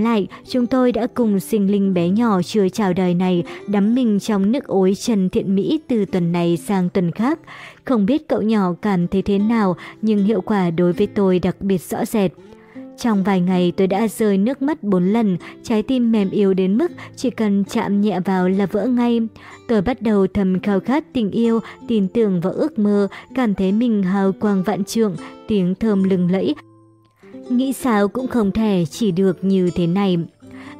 Lại, chúng tôi đã cùng sinh linh bé nhỏ chưa chào đời này đắm mình trong nước ối Trần Thiện Mỹ từ tuần này sang tuần khác. Không biết cậu nhỏ cảm thấy thế nào, nhưng hiệu quả đối với tôi đặc biệt rõ rệt. Trong vài ngày tôi đã rơi nước mắt bốn lần, trái tim mềm yếu đến mức chỉ cần chạm nhẹ vào là vỡ ngay. Tôi bắt đầu thầm khao khát tình yêu, tin tưởng vào ước mơ, cảm thấy mình hào quang vạn trượng, tiếng thơm lừng lẫy. Nghĩ sao cũng không thể chỉ được như thế này.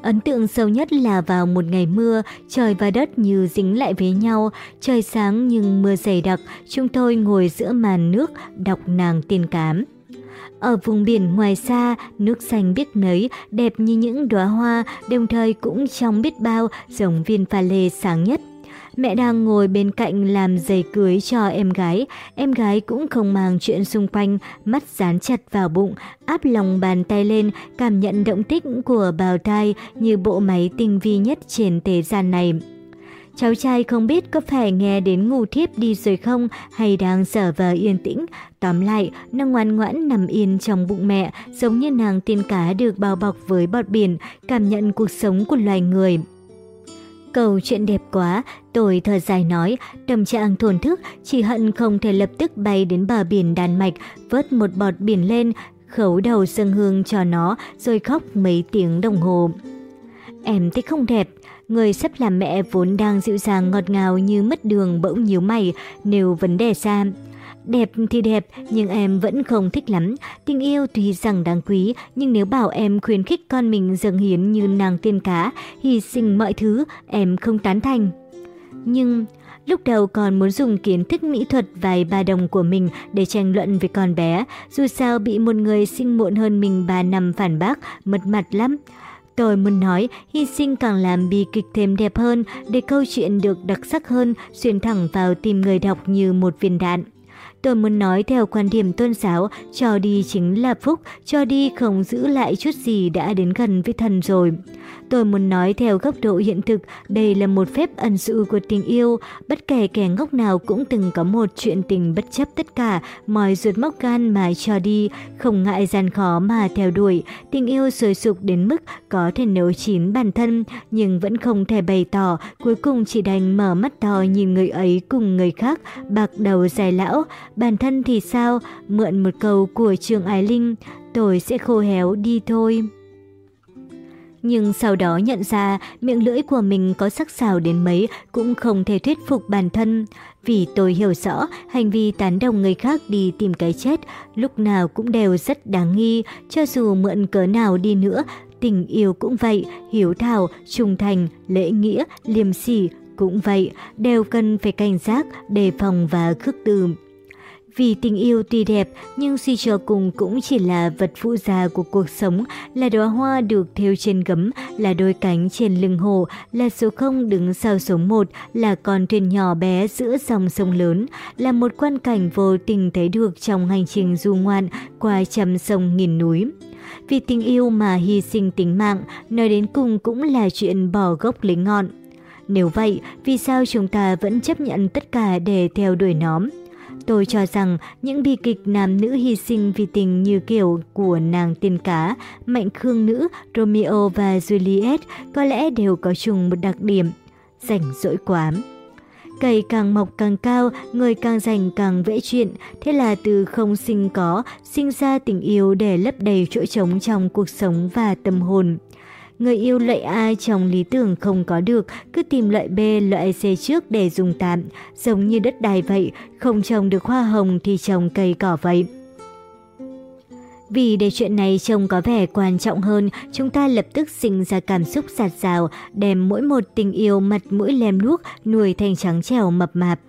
Ấn tượng sâu nhất là vào một ngày mưa, trời và đất như dính lại với nhau, trời sáng nhưng mưa dày đặc, chúng tôi ngồi giữa màn nước đọc nàng tiên cám. Ở vùng biển ngoài xa, nước xanh biếc nấy, đẹp như những đóa hoa, đồng thời cũng trong biết bao, giống viên pha lê sáng nhất. Mẹ đang ngồi bên cạnh làm giày cưới cho em gái. Em gái cũng không mang chuyện xung quanh, mắt dán chặt vào bụng, áp lòng bàn tay lên, cảm nhận động tích của bào thai như bộ máy tinh vi nhất trên thế gian này. Cháu trai không biết có phải nghe đến ngủ thiếp đi rồi không hay đang sở vờ yên tĩnh. Tóm lại, nó ngoan ngoãn nằm yên trong bụng mẹ, giống như nàng tiên cá được bao bọc với bọt biển, cảm nhận cuộc sống của loài người. Câu chuyện đẹp quá, tôi thở dài nói, tâm trạng thổn thức, chỉ hận không thể lập tức bay đến bờ biển Đan Mạch, vớt một bọt biển lên, khấu đầu sân hương cho nó, rồi khóc mấy tiếng đồng hồ. Em thấy không đẹp, người sắp làm mẹ vốn đang dịu dàng ngọt ngào như mất đường bỗng nhíu mày, nêu vấn đề xa. Đẹp thì đẹp, nhưng em vẫn không thích lắm. Tình yêu tuy rằng đáng quý, nhưng nếu bảo em khuyến khích con mình dâng hiến như nàng tiên cá, hy sinh mọi thứ, em không tán thành. Nhưng lúc đầu còn muốn dùng kiến thức mỹ thuật vài ba đồng của mình để tranh luận với con bé, dù sao bị một người sinh muộn hơn mình 3 năm phản bác, mất mặt lắm. Tôi muốn nói, hy sinh càng làm bi kịch thêm đẹp hơn, để câu chuyện được đặc sắc hơn, xuyên thẳng vào tim người đọc như một viên đạn. Tôi muốn nói theo quan điểm tôn giáo, cho đi chính là phúc, cho đi không giữ lại chút gì đã đến gần với thần rồi. Tôi muốn nói theo góc độ hiện thực, đây là một phép ẩn dụ của tình yêu. Bất kể kẻ ngốc nào cũng từng có một chuyện tình bất chấp tất cả, mỏi ruột móc gan mà cho đi, không ngại gian khó mà theo đuổi. Tình yêu sôi sục đến mức có thể nấu chín bản thân, nhưng vẫn không thể bày tỏ, cuối cùng chỉ đành mở mắt to nhìn người ấy cùng người khác, bạc đầu dài lão. Bản thân thì sao? Mượn một câu của Trường Ái Linh, tôi sẽ khô héo đi thôi nhưng sau đó nhận ra miệng lưỡi của mình có sắc sảo đến mấy cũng không thể thuyết phục bản thân. Vì tôi hiểu rõ hành vi tán đồng người khác đi tìm cái chết lúc nào cũng đều rất đáng nghi, cho dù mượn cớ nào đi nữa, tình yêu cũng vậy, hiếu thảo, trung thành, lễ nghĩa, liêm sỉ cũng vậy, đều cần phải cảnh giác, đề phòng và khước từ. Vì tình yêu tuy đẹp, nhưng suy cho cùng cũng chỉ là vật phụ gia của cuộc sống, là đóa hoa được thêu trên gấm, là đôi cánh trên lưng hồ, là số không đứng sau số một, là con thuyền nhỏ bé giữa dòng sông lớn, là một quan cảnh vô tình thấy được trong hành trình du ngoạn qua trăm sông nghìn núi. Vì tình yêu mà hy sinh tính mạng, nói đến cùng cũng là chuyện bỏ gốc lấy ngọn. Nếu vậy, vì sao chúng ta vẫn chấp nhận tất cả để theo đuổi nó? Tôi cho rằng những bi kịch nam nữ hy sinh vì tình như kiểu của nàng tiên cá, Mạnh Khương nữ, Romeo và Juliet có lẽ đều có chung một đặc điểm, rảnh rỗi quá. Cây càng mọc càng cao, người càng rảnh càng vẽ chuyện, thế là từ không sinh có, sinh ra tình yêu để lấp đầy chỗ trống trong cuộc sống và tâm hồn. Người yêu lợi A trong lý tưởng không có được, cứ tìm loại B, loại C trước để dùng tạm, giống như đất đai vậy, không trồng được hoa hồng thì trồng cây cỏ vậy. Vì để chuyện này trông có vẻ quan trọng hơn, chúng ta lập tức sinh ra cảm xúc sạt rào, đem mỗi một tình yêu mặt mũi lem luốc nuôi thành trắng trẻo mập mạp.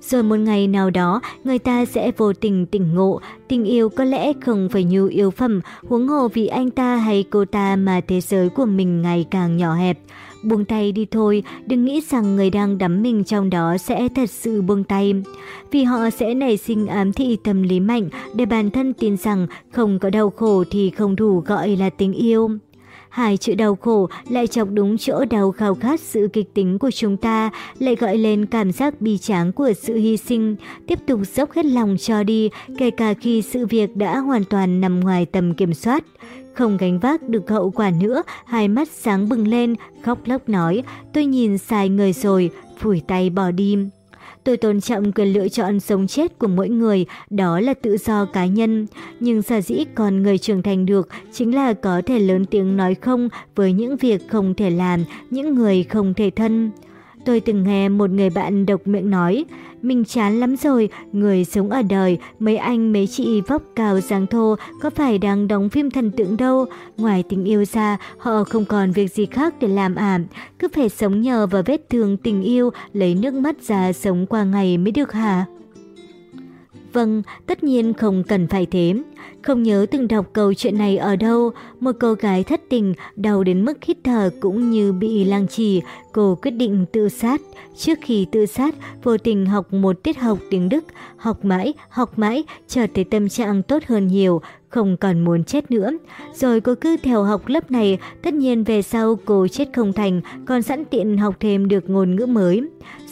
Rồi một ngày nào đó, người ta sẽ vô tình tỉnh ngộ, tình yêu có lẽ không phải nhu yếu phẩm, huống hồ vì anh ta hay cô ta mà thế giới của mình ngày càng nhỏ hẹp. Buông tay đi thôi, đừng nghĩ rằng người đang đắm mình trong đó sẽ thật sự buông tay. Vì họ sẽ nảy sinh ám thị tâm lý mạnh để bản thân tin rằng không có đau khổ thì không đủ gọi là tình yêu. Hai chữ đau khổ lại chọc đúng chỗ đau khao khát sự kịch tính của chúng ta, lại gọi lên cảm giác bi tráng của sự hy sinh, tiếp tục dốc hết lòng cho đi, kể cả khi sự việc đã hoàn toàn nằm ngoài tầm kiểm soát. Không gánh vác được hậu quả nữa, hai mắt sáng bừng lên, khóc lóc nói, tôi nhìn sai người rồi, phủi tay bỏ đi. Tôi tôn trọng quyền lựa chọn sống chết của mỗi người, đó là tự do cá nhân. Nhưng sở dĩ còn người trưởng thành được chính là có thể lớn tiếng nói không với những việc không thể làm, những người không thể thân. Tôi từng nghe một người bạn độc miệng nói, mình chán lắm rồi, người sống ở đời, mấy anh mấy chị vóc cao dáng thô có phải đang đóng phim thần tượng đâu. Ngoài tình yêu ra, họ không còn việc gì khác để làm ảm, cứ phải sống nhờ vào vết thương tình yêu, lấy nước mắt ra sống qua ngày mới được hả? Vâng, tất nhiên không cần phải thế. Không nhớ từng đọc câu chuyện này ở đâu, một cô gái thất tình, đau đến mức hít thở cũng như bị lang trì, cô quyết định tự sát. Trước khi tự sát, vô tình học một tiết học tiếng Đức, học mãi, học mãi, trở thấy tâm trạng tốt hơn nhiều, không còn muốn chết nữa. Rồi cô cứ theo học lớp này, tất nhiên về sau cô chết không thành, còn sẵn tiện học thêm được ngôn ngữ mới.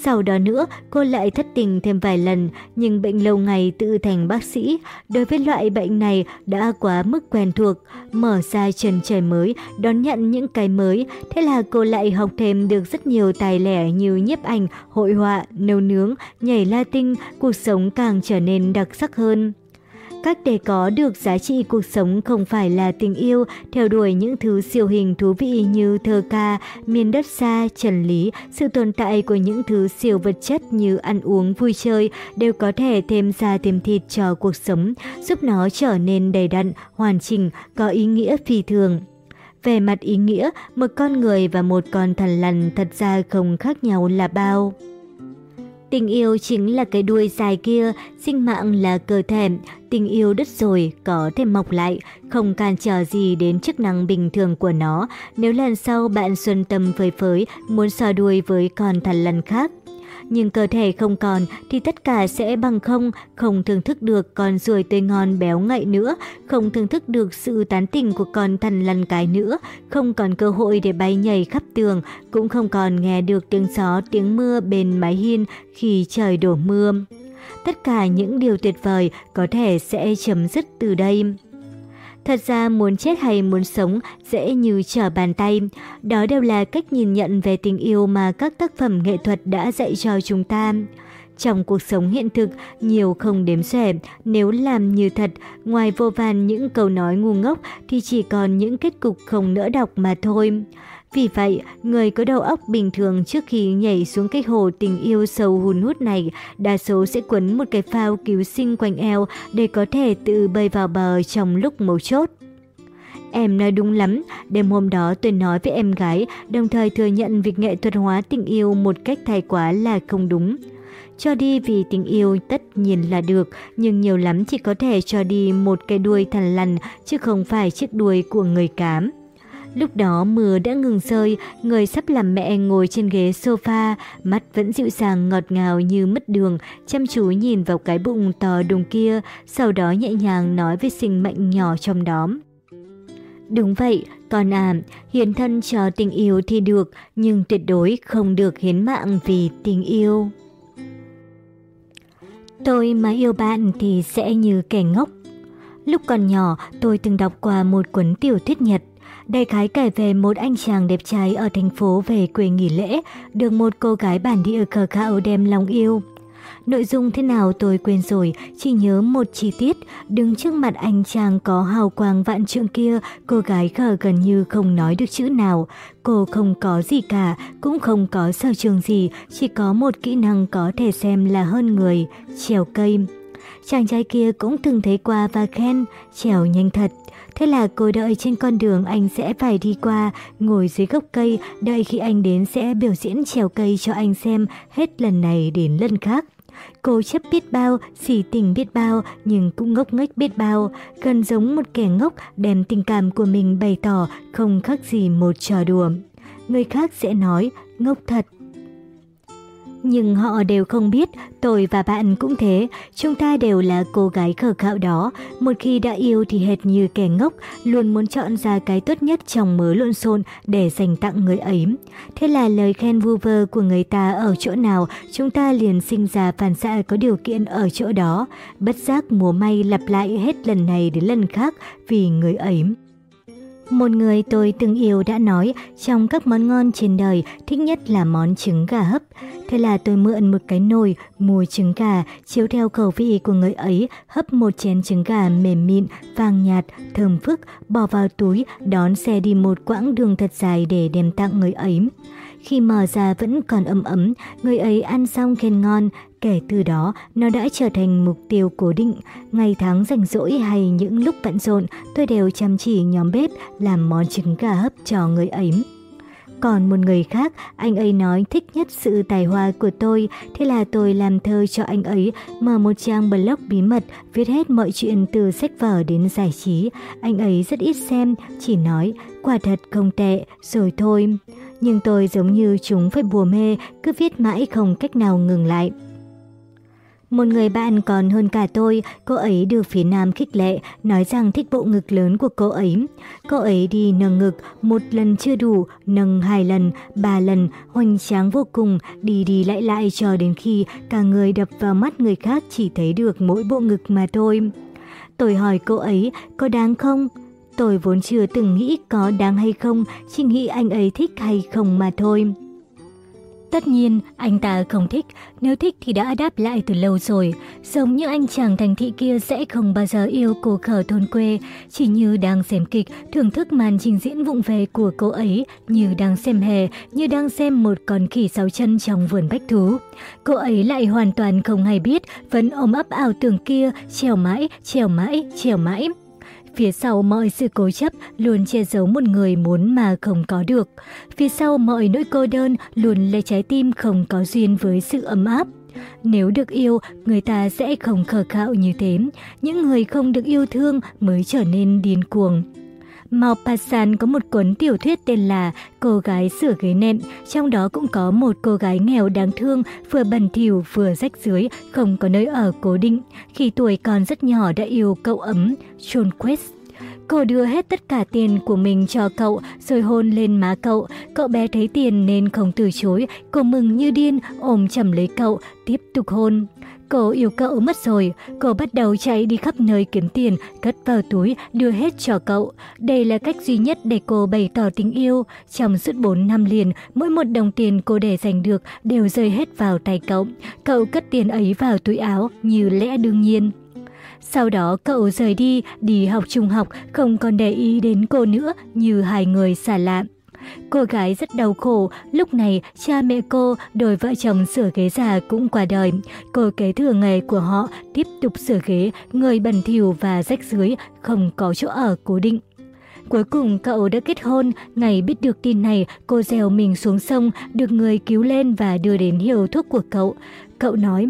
Sau đó nữa, cô lại thất tình thêm vài lần, nhưng bệnh lâu ngày tự thành bác sĩ. Đối với loại bệnh này đã quá mức quen thuộc, mở ra trần trời mới, đón nhận những cái mới. Thế là cô lại học thêm được rất nhiều tài lẻ như nhiếp ảnh, hội họa, nấu nướng, nhảy la tinh cuộc sống càng trở nên đặc sắc hơn. Cách để có được giá trị cuộc sống không phải là tình yêu, theo đuổi những thứ siêu hình thú vị như thơ ca, miền đất xa, trần lý, sự tồn tại của những thứ siêu vật chất như ăn uống, vui chơi đều có thể thêm ra thêm thịt cho cuộc sống, giúp nó trở nên đầy đặn, hoàn chỉnh, có ý nghĩa phi thường. Về mặt ý nghĩa, một con người và một con thần lằn thật ra không khác nhau là bao. Tình yêu chính là cái đuôi dài kia, sinh mạng là cơ thể, tình yêu đứt rồi có thể mọc lại, không cản trở gì đến chức năng bình thường của nó. Nếu lần sau bạn xuân tâm phơi phới muốn so đuôi với con thần lần khác, nhưng cơ thể không còn thì tất cả sẽ bằng không, không thưởng thức được con ruồi tươi ngon béo ngậy nữa, không thưởng thức được sự tán tỉnh của con thần lằn cái nữa, không còn cơ hội để bay nhảy khắp tường, cũng không còn nghe được tiếng gió, tiếng mưa bên mái hiên khi trời đổ mưa. Tất cả những điều tuyệt vời có thể sẽ chấm dứt từ đây. Thật ra muốn chết hay muốn sống dễ như trở bàn tay. Đó đều là cách nhìn nhận về tình yêu mà các tác phẩm nghệ thuật đã dạy cho chúng ta. Trong cuộc sống hiện thực, nhiều không đếm xuể, nếu làm như thật, ngoài vô vàn những câu nói ngu ngốc thì chỉ còn những kết cục không nỡ đọc mà thôi. Vì vậy, người có đầu óc bình thường trước khi nhảy xuống cái hồ tình yêu sâu hùn hút này, đa số sẽ quấn một cái phao cứu sinh quanh eo để có thể tự bơi vào bờ trong lúc mấu chốt. Em nói đúng lắm, đêm hôm đó tôi nói với em gái, đồng thời thừa nhận việc nghệ thuật hóa tình yêu một cách thay quá là không đúng. Cho đi vì tình yêu tất nhiên là được, nhưng nhiều lắm chỉ có thể cho đi một cái đuôi thằn lằn, chứ không phải chiếc đuôi của người cám. Lúc đó mưa đã ngừng rơi, người sắp làm mẹ ngồi trên ghế sofa, mắt vẫn dịu dàng ngọt ngào như mất đường, chăm chú nhìn vào cái bụng to đùng kia, sau đó nhẹ nhàng nói với sinh mệnh nhỏ trong đó. Đúng vậy, con à, hiến thân cho tình yêu thì được, nhưng tuyệt đối không được hiến mạng vì tình yêu. Tôi mà yêu bạn thì sẽ như kẻ ngốc. Lúc còn nhỏ, tôi từng đọc qua một cuốn tiểu thuyết Nhật. Đại khái kể về một anh chàng đẹp trai ở thành phố về quê nghỉ lễ, được một cô gái bản địa khờ khao đem lòng yêu. Nội dung thế nào tôi quên rồi, chỉ nhớ một chi tiết, đứng trước mặt anh chàng có hào quang vạn trượng kia, cô gái khờ gần như không nói được chữ nào. Cô không có gì cả, cũng không có sở trường gì, chỉ có một kỹ năng có thể xem là hơn người, trèo cây. Chàng trai kia cũng từng thấy qua và khen, trèo nhanh thật. Thế là cô đợi trên con đường anh sẽ phải đi qua, ngồi dưới gốc cây, đợi khi anh đến sẽ biểu diễn trèo cây cho anh xem hết lần này đến lần khác. Cô chấp biết bao, xỉ tình biết bao, nhưng cũng ngốc nghếch biết bao, gần giống một kẻ ngốc đem tình cảm của mình bày tỏ không khác gì một trò đùa. Người khác sẽ nói, ngốc thật. Nhưng họ đều không biết, tôi và bạn cũng thế, chúng ta đều là cô gái khờ khạo đó. Một khi đã yêu thì hệt như kẻ ngốc, luôn muốn chọn ra cái tốt nhất trong mớ lộn xộn để dành tặng người ấy. Thế là lời khen vu vơ của người ta ở chỗ nào, chúng ta liền sinh ra phản xạ có điều kiện ở chỗ đó. Bất giác múa may lặp lại hết lần này đến lần khác vì người ấy. Một người tôi từng yêu đã nói trong các món ngon trên đời thích nhất là món trứng gà hấp. Thế là tôi mượn một cái nồi mùi trứng gà chiếu theo khẩu vị của người ấy hấp một chén trứng gà mềm mịn, vàng nhạt, thơm phức bỏ vào túi đón xe đi một quãng đường thật dài để đem tặng người ấy. Khi mở ra vẫn còn ấm ấm, người ấy ăn xong khen ngon, kể từ đó nó đã trở thành mục tiêu cố định. Ngày tháng rảnh rỗi hay những lúc bận rộn, tôi đều chăm chỉ nhóm bếp làm món trứng gà hấp cho người ấy. Còn một người khác, anh ấy nói thích nhất sự tài hoa của tôi, thế là tôi làm thơ cho anh ấy, mở một trang blog bí mật, viết hết mọi chuyện từ sách vở đến giải trí. Anh ấy rất ít xem, chỉ nói, quả thật không tệ, rồi thôi. Nhưng tôi giống như chúng phải bùa mê, cứ viết mãi không cách nào ngừng lại. Một người bạn còn hơn cả tôi, cô ấy được phía nam khích lệ, nói rằng thích bộ ngực lớn của cô ấy. Cô ấy đi nâng ngực, một lần chưa đủ, nâng hai lần, ba lần, hoành tráng vô cùng, đi đi lại lại cho đến khi cả người đập vào mắt người khác chỉ thấy được mỗi bộ ngực mà thôi. Tôi hỏi cô ấy, có đáng không? Tôi vốn chưa từng nghĩ có đáng hay không, chỉ nghĩ anh ấy thích hay không mà thôi. Tất nhiên, anh ta không thích, nếu thích thì đã đáp lại từ lâu rồi. Giống như anh chàng thành thị kia sẽ không bao giờ yêu cô khở thôn quê, chỉ như đang xem kịch, thưởng thức màn trình diễn vụng về của cô ấy, như đang xem hề, như đang xem một con khỉ sáu chân trong vườn bách thú. Cô ấy lại hoàn toàn không hay biết, vẫn ôm ấp ảo tưởng kia, trèo mãi, trèo mãi, trèo mãi. Phía sau mọi sự cố chấp luôn che giấu một người muốn mà không có được. Phía sau mọi nỗi cô đơn luôn lấy trái tim không có duyên với sự ấm áp. Nếu được yêu, người ta sẽ không khờ khạo như thế. Những người không được yêu thương mới trở nên điên cuồng. Maupassant có một cuốn tiểu thuyết tên là Cô gái sửa ghế nệm, trong đó cũng có một cô gái nghèo đáng thương, vừa bẩn thỉu vừa rách dưới, không có nơi ở cố định. Khi tuổi còn rất nhỏ đã yêu cậu ấm, John Quest. Cô đưa hết tất cả tiền của mình cho cậu rồi hôn lên má cậu. Cậu bé thấy tiền nên không từ chối. Cô mừng như điên ôm chầm lấy cậu, tiếp tục hôn. Cô yêu cậu mất rồi, cô bắt đầu chạy đi khắp nơi kiếm tiền, cất vào túi, đưa hết cho cậu. Đây là cách duy nhất để cô bày tỏ tình yêu. Trong suốt 4 năm liền, mỗi một đồng tiền cô để giành được đều rơi hết vào tay cậu. Cậu cất tiền ấy vào túi áo như lẽ đương nhiên. Sau đó cậu rời đi, đi học trung học, không còn để ý đến cô nữa như hai người xa lạ. Cô gái rất đau khổ, lúc này cha mẹ cô, đôi vợ chồng sửa ghế già cũng qua đời. Cô kế thừa nghề của họ, tiếp tục sửa ghế, người bẩn thỉu và rách dưới, không có chỗ ở cố định. Cuối cùng cậu đã kết hôn, ngày biết được tin này, cô dèo mình xuống sông, được người cứu lên và đưa đến hiệu thuốc của cậu. Cậu nói,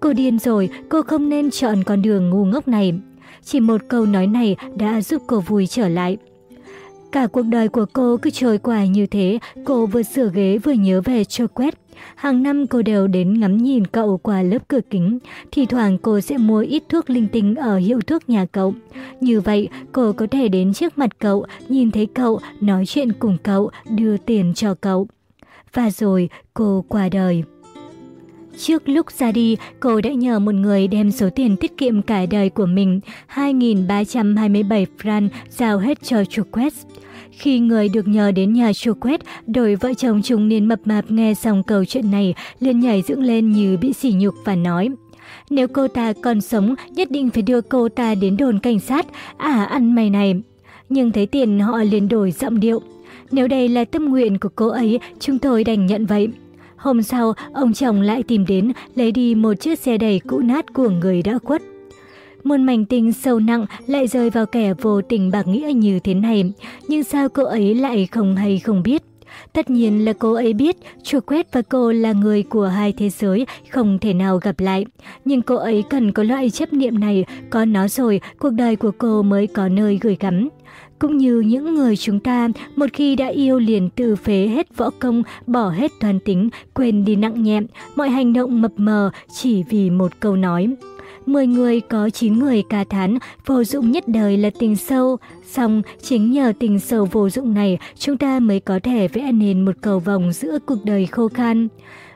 cô điên rồi, cô không nên chọn con đường ngu ngốc này. Chỉ một câu nói này đã giúp cô vui trở lại. Cả cuộc đời của cô cứ trôi qua như thế, cô vừa sửa ghế vừa nhớ về cho quét. Hàng năm cô đều đến ngắm nhìn cậu qua lớp cửa kính, thì thoảng cô sẽ mua ít thuốc linh tinh ở hiệu thuốc nhà cậu. Như vậy, cô có thể đến trước mặt cậu, nhìn thấy cậu, nói chuyện cùng cậu, đưa tiền cho cậu. Và rồi, cô qua đời. Trước lúc ra đi, cô đã nhờ một người đem số tiền tiết kiệm cả đời của mình, 2.327 franc, giao hết cho chủ Khi người được nhờ đến nhà chủ đôi vợ chồng trung niên mập mạp nghe xong câu chuyện này, liền nhảy dựng lên như bị sỉ nhục và nói. Nếu cô ta còn sống, nhất định phải đưa cô ta đến đồn cảnh sát, à ăn mày này. Nhưng thấy tiền họ liền đổi giọng điệu. Nếu đây là tâm nguyện của cô ấy, chúng tôi đành nhận vậy. Hôm sau, ông chồng lại tìm đến, lấy đi một chiếc xe đẩy cũ nát của người đã khuất. Một mảnh tình sâu nặng lại rơi vào kẻ vô tình bạc nghĩa như thế này, nhưng sao cô ấy lại không hay không biết. Tất nhiên là cô ấy biết Chu Quét và cô là người của hai thế giới, không thể nào gặp lại. Nhưng cô ấy cần có loại chấp niệm này, có nó rồi, cuộc đời của cô mới có nơi gửi gắm. Cũng như những người chúng ta, một khi đã yêu liền tự phế hết võ công, bỏ hết toàn tính, quên đi nặng nhẹm, mọi hành động mập mờ chỉ vì một câu nói. Mười người có chín người ca thán, vô dụng nhất đời là tình sâu. Xong, chính nhờ tình sâu vô dụng này, chúng ta mới có thể vẽ nên một cầu vòng giữa cuộc đời khô khan.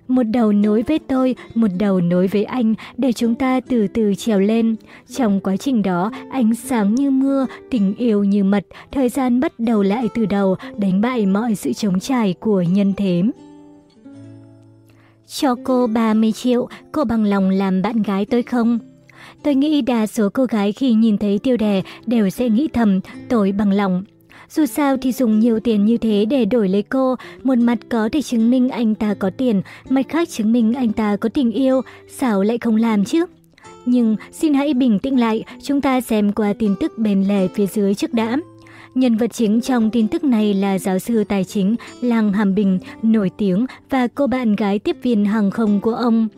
Một đầu nối với tôi, một đầu nối với anh để chúng ta từ từ trèo lên. Trong quá trình đó, ánh sáng như mưa, tình yêu như mật, thời gian bắt đầu lại từ đầu, đánh bại mọi sự chống trải của nhân thế. Cho cô 30 triệu, cô bằng lòng làm bạn gái tôi không? Tôi nghĩ đa số cô gái khi nhìn thấy tiêu đề đều sẽ nghĩ thầm tội bằng lòng. Dù sao thì dùng nhiều tiền như thế để đổi lấy cô, một mặt có thể chứng minh anh ta có tiền, mặt khác chứng minh anh ta có tình yêu, sao lại không làm chứ? Nhưng xin hãy bình tĩnh lại, chúng ta xem qua tin tức bên lề phía dưới trước đã. Nhân vật chính trong tin tức này là giáo sư tài chính Lăng Hàm Bình, nổi tiếng và cô bạn gái tiếp viên hàng không của ông.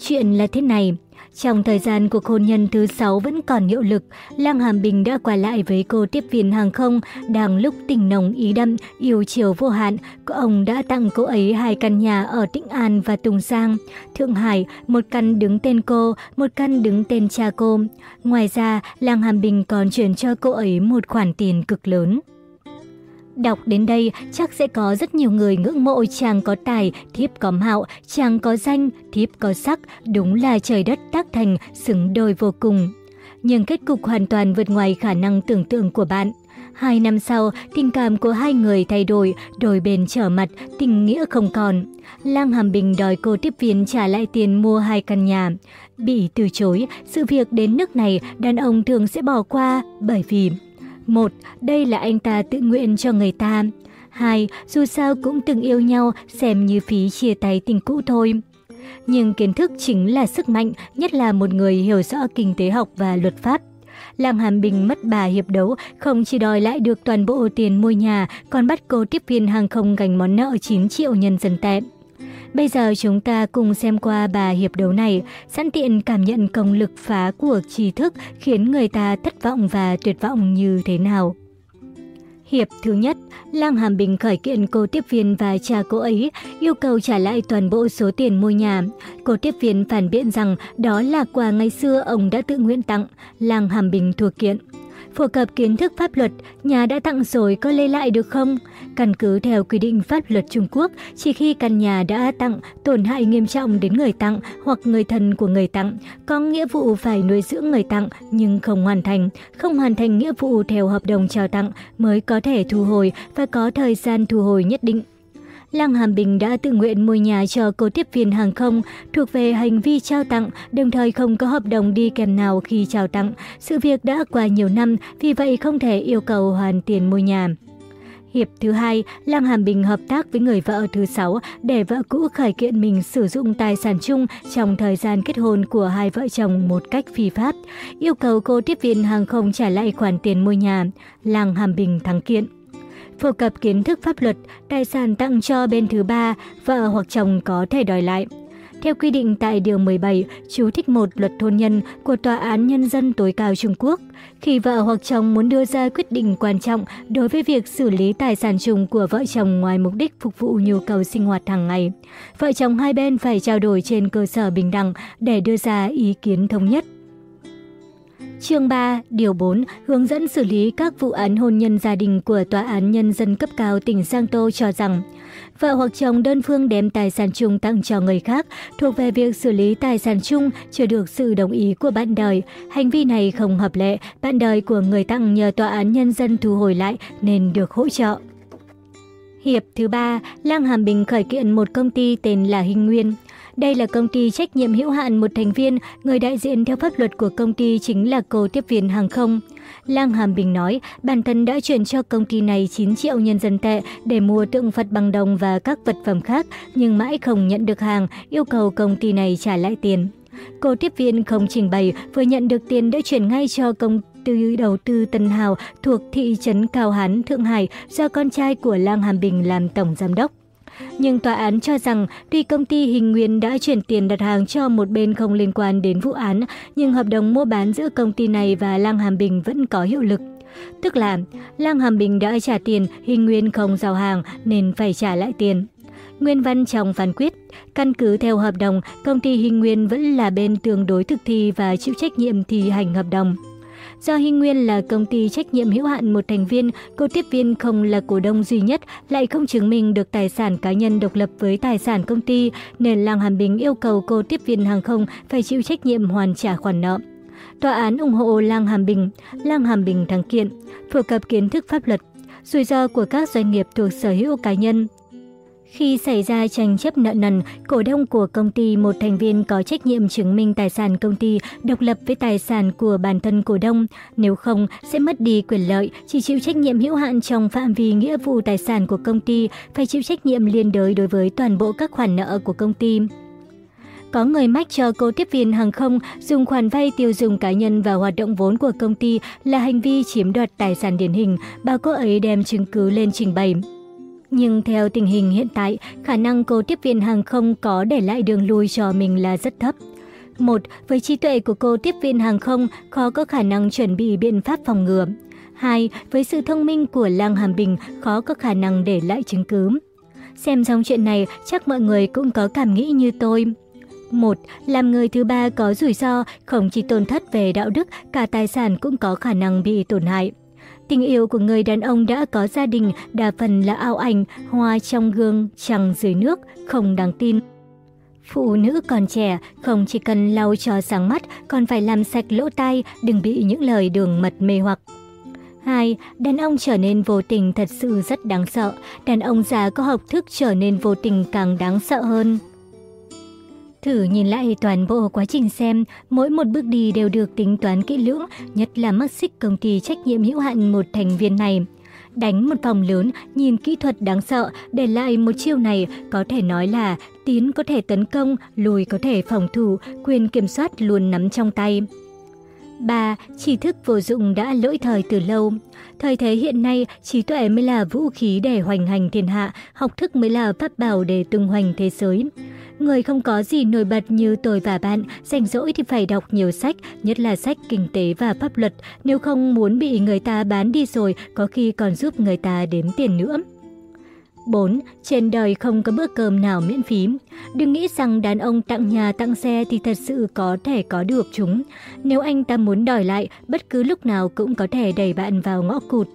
Chuyện là thế này, trong thời gian cuộc hôn nhân thứ 6 vẫn còn hiệu lực, Lăng Hàm Bình đã qua lại với cô tiếp viên hàng không, đang lúc tình nồng ý đậm, yêu chiều vô hạn, ông đã tặng cô ấy hai căn nhà ở Tĩnh An và Tùng Giang. Thượng Hải, một căn đứng tên cô, một căn đứng tên cha cô. Ngoài ra, Lăng Hàm Bình còn chuyển cho cô ấy một khoản tiền cực lớn. Đọc đến đây chắc sẽ có rất nhiều người ngưỡng mộ chàng có tài, thiếp có mạo, chàng có danh, thiếp có sắc, đúng là trời đất tác thành, xứng đôi vô cùng. Nhưng kết cục hoàn toàn vượt ngoài khả năng tưởng tượng của bạn. Hai năm sau, tình cảm của hai người thay đổi, đôi bên trở mặt, tình nghĩa không còn. Lang Hàm Bình đòi cô tiếp viên trả lại tiền mua hai căn nhà. Bị từ chối, sự việc đến nước này, đàn ông thường sẽ bỏ qua bởi vì một, đây là anh ta tự nguyện cho người ta. Hai, dù sao cũng từng yêu nhau, xem như phí chia tay tình cũ thôi. Nhưng kiến thức chính là sức mạnh, nhất là một người hiểu rõ kinh tế học và luật pháp. Lăng Hàm Bình mất bà hiệp đấu, không chỉ đòi lại được toàn bộ tiền mua nhà, còn bắt cô tiếp viên hàng không gánh món nợ 9 triệu nhân dân tệ. Bây giờ chúng ta cùng xem qua bà hiệp đấu này, sẵn tiện cảm nhận công lực phá của trí thức khiến người ta thất vọng và tuyệt vọng như thế nào. Hiệp thứ nhất, Lang Hàm Bình khởi kiện cô tiếp viên và cha cô ấy, yêu cầu trả lại toàn bộ số tiền mua nhà. Cô tiếp viên phản biện rằng đó là quà ngày xưa ông đã tự nguyện tặng. Lang Hàm Bình thua kiện phổ cập kiến thức pháp luật, nhà đã tặng rồi có lấy lại được không? Căn cứ theo quy định pháp luật Trung Quốc, chỉ khi căn nhà đã tặng tổn hại nghiêm trọng đến người tặng hoặc người thân của người tặng, có nghĩa vụ phải nuôi dưỡng người tặng nhưng không hoàn thành, không hoàn thành nghĩa vụ theo hợp đồng trao tặng mới có thể thu hồi và có thời gian thu hồi nhất định. Lăng Hàm Bình đã tự nguyện mua nhà cho cô tiếp viên hàng không, thuộc về hành vi trao tặng, đồng thời không có hợp đồng đi kèm nào khi trao tặng. Sự việc đã qua nhiều năm, vì vậy không thể yêu cầu hoàn tiền mua nhà. Hiệp thứ hai, Lăng Hàm Bình hợp tác với người vợ thứ sáu để vợ cũ khởi kiện mình sử dụng tài sản chung trong thời gian kết hôn của hai vợ chồng một cách phi pháp, yêu cầu cô tiếp viên hàng không trả lại khoản tiền mua nhà. Lăng Hàm Bình thắng kiện phổ cập kiến thức pháp luật, tài sản tặng cho bên thứ ba, vợ hoặc chồng có thể đòi lại. Theo quy định tại Điều 17, chú thích 1 luật hôn nhân của Tòa án Nhân dân tối cao Trung Quốc, khi vợ hoặc chồng muốn đưa ra quyết định quan trọng đối với việc xử lý tài sản chung của vợ chồng ngoài mục đích phục vụ nhu cầu sinh hoạt hàng ngày, vợ chồng hai bên phải trao đổi trên cơ sở bình đẳng để đưa ra ý kiến thống nhất. Chương 3, Điều 4, hướng dẫn xử lý các vụ án hôn nhân gia đình của Tòa án Nhân dân cấp cao tỉnh Giang Tô cho rằng, vợ hoặc chồng đơn phương đem tài sản chung tặng cho người khác thuộc về việc xử lý tài sản chung chưa được sự đồng ý của bạn đời. Hành vi này không hợp lệ, bạn đời của người tặng nhờ Tòa án Nhân dân thu hồi lại nên được hỗ trợ. Hiệp thứ ba, Lang Hàm Bình khởi kiện một công ty tên là Hình Nguyên. Đây là công ty trách nhiệm hữu hạn một thành viên, người đại diện theo pháp luật của công ty chính là cô tiếp viên hàng không. Lang Hàm Bình nói, bản thân đã chuyển cho công ty này 9 triệu nhân dân tệ để mua tượng Phật bằng đồng và các vật phẩm khác, nhưng mãi không nhận được hàng, yêu cầu công ty này trả lại tiền. Cô tiếp viên không trình bày, vừa nhận được tiền đã chuyển ngay cho công tư đầu tư Tân Hào thuộc thị trấn Cao Hán, Thượng Hải do con trai của Lang Hàm Bình làm tổng giám đốc. Nhưng tòa án cho rằng tuy công ty Hình Nguyên đã chuyển tiền đặt hàng cho một bên không liên quan đến vụ án, nhưng hợp đồng mua bán giữa công ty này và Lang Hàm Bình vẫn có hiệu lực. Tức là Lang Hàm Bình đã trả tiền, Hình Nguyên không giao hàng nên phải trả lại tiền. Nguyên văn trong phán quyết, căn cứ theo hợp đồng, công ty Hình Nguyên vẫn là bên tương đối thực thi và chịu trách nhiệm thi hành hợp đồng. Do Hy Nguyên là công ty trách nhiệm hữu hạn một thành viên, cô tiếp viên không là cổ đông duy nhất, lại không chứng minh được tài sản cá nhân độc lập với tài sản công ty, nên Lăng Hàm Bình yêu cầu cô tiếp viên hàng không phải chịu trách nhiệm hoàn trả khoản nợ. Tòa án ủng hộ Lang Hàm Bình, Lang Hàm Bình thắng kiện, phổ cập kiến thức pháp luật, rủi ro của các doanh nghiệp thuộc sở hữu cá nhân, khi xảy ra tranh chấp nợ nần, cổ đông của công ty một thành viên có trách nhiệm chứng minh tài sản công ty độc lập với tài sản của bản thân cổ đông, nếu không sẽ mất đi quyền lợi, chỉ chịu trách nhiệm hữu hạn trong phạm vi nghĩa vụ tài sản của công ty, phải chịu trách nhiệm liên đới đối với toàn bộ các khoản nợ của công ty. Có người mách cho cô tiếp viên hàng không dùng khoản vay tiêu dùng cá nhân và hoạt động vốn của công ty là hành vi chiếm đoạt tài sản điển hình, bà cô ấy đem chứng cứ lên trình bày. Nhưng theo tình hình hiện tại, khả năng cô tiếp viên hàng không có để lại đường lui cho mình là rất thấp. Một, với trí tuệ của cô tiếp viên hàng không, khó có khả năng chuẩn bị biện pháp phòng ngừa. Hai, với sự thông minh của Lang Hàm Bình, khó có khả năng để lại chứng cứ. Xem xong chuyện này, chắc mọi người cũng có cảm nghĩ như tôi. Một, làm người thứ ba có rủi ro, không chỉ tổn thất về đạo đức, cả tài sản cũng có khả năng bị tổn hại. Tình yêu của người đàn ông đã có gia đình đa phần là ao ảnh, hoa trong gương, trăng dưới nước, không đáng tin. Phụ nữ còn trẻ không chỉ cần lau cho sáng mắt, còn phải làm sạch lỗ tai, đừng bị những lời đường mật mê hoặc. 2. Đàn ông trở nên vô tình thật sự rất đáng sợ. Đàn ông già có học thức trở nên vô tình càng đáng sợ hơn. Thử nhìn lại toàn bộ quá trình xem, mỗi một bước đi đều được tính toán kỹ lưỡng, nhất là mắc xích công ty trách nhiệm hữu hạn một thành viên này. Đánh một vòng lớn, nhìn kỹ thuật đáng sợ, để lại một chiêu này có thể nói là tiến có thể tấn công, lùi có thể phòng thủ, quyền kiểm soát luôn nắm trong tay. 3. Tri thức vô dụng đã lỗi thời từ lâu. Thời thế hiện nay, trí tuệ mới là vũ khí để hoành hành thiên hạ, học thức mới là pháp bảo để tung hoành thế giới. Người không có gì nổi bật như tôi và bạn, rảnh rỗi thì phải đọc nhiều sách, nhất là sách kinh tế và pháp luật, nếu không muốn bị người ta bán đi rồi, có khi còn giúp người ta đếm tiền nữa. 4. Trên đời không có bữa cơm nào miễn phí. Đừng nghĩ rằng đàn ông tặng nhà tặng xe thì thật sự có thể có được chúng. Nếu anh ta muốn đòi lại, bất cứ lúc nào cũng có thể đẩy bạn vào ngõ cụt.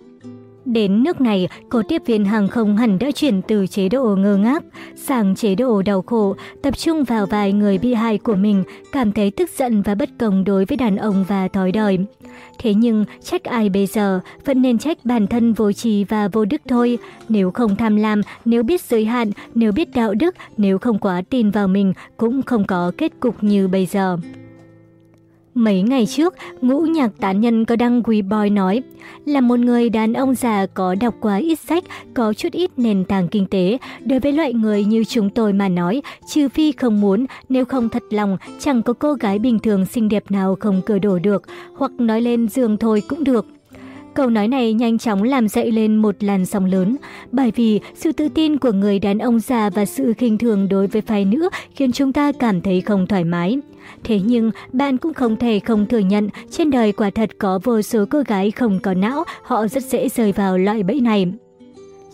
Đến nước này, cô tiếp viên hàng không hẳn đã chuyển từ chế độ ngơ ngác sang chế độ đau khổ, tập trung vào vài người bị hại của mình, cảm thấy tức giận và bất công đối với đàn ông và thói đời. Thế nhưng, trách ai bây giờ, vẫn nên trách bản thân vô trì và vô đức thôi. Nếu không tham lam, nếu biết giới hạn, nếu biết đạo đức, nếu không quá tin vào mình, cũng không có kết cục như bây giờ. Mấy ngày trước, ngũ nhạc tán nhân có đăng quý boy nói, là một người đàn ông già có đọc quá ít sách, có chút ít nền tảng kinh tế. Đối với loại người như chúng tôi mà nói, trừ phi không muốn, nếu không thật lòng, chẳng có cô gái bình thường xinh đẹp nào không cưa đổ được, hoặc nói lên giường thôi cũng được. Câu nói này nhanh chóng làm dậy lên một làn sóng lớn, bởi vì sự tự tin của người đàn ông già và sự khinh thường đối với phái nữ khiến chúng ta cảm thấy không thoải mái. Thế nhưng, bạn cũng không thể không thừa nhận, trên đời quả thật có vô số cô gái không có não, họ rất dễ rơi vào loại bẫy này.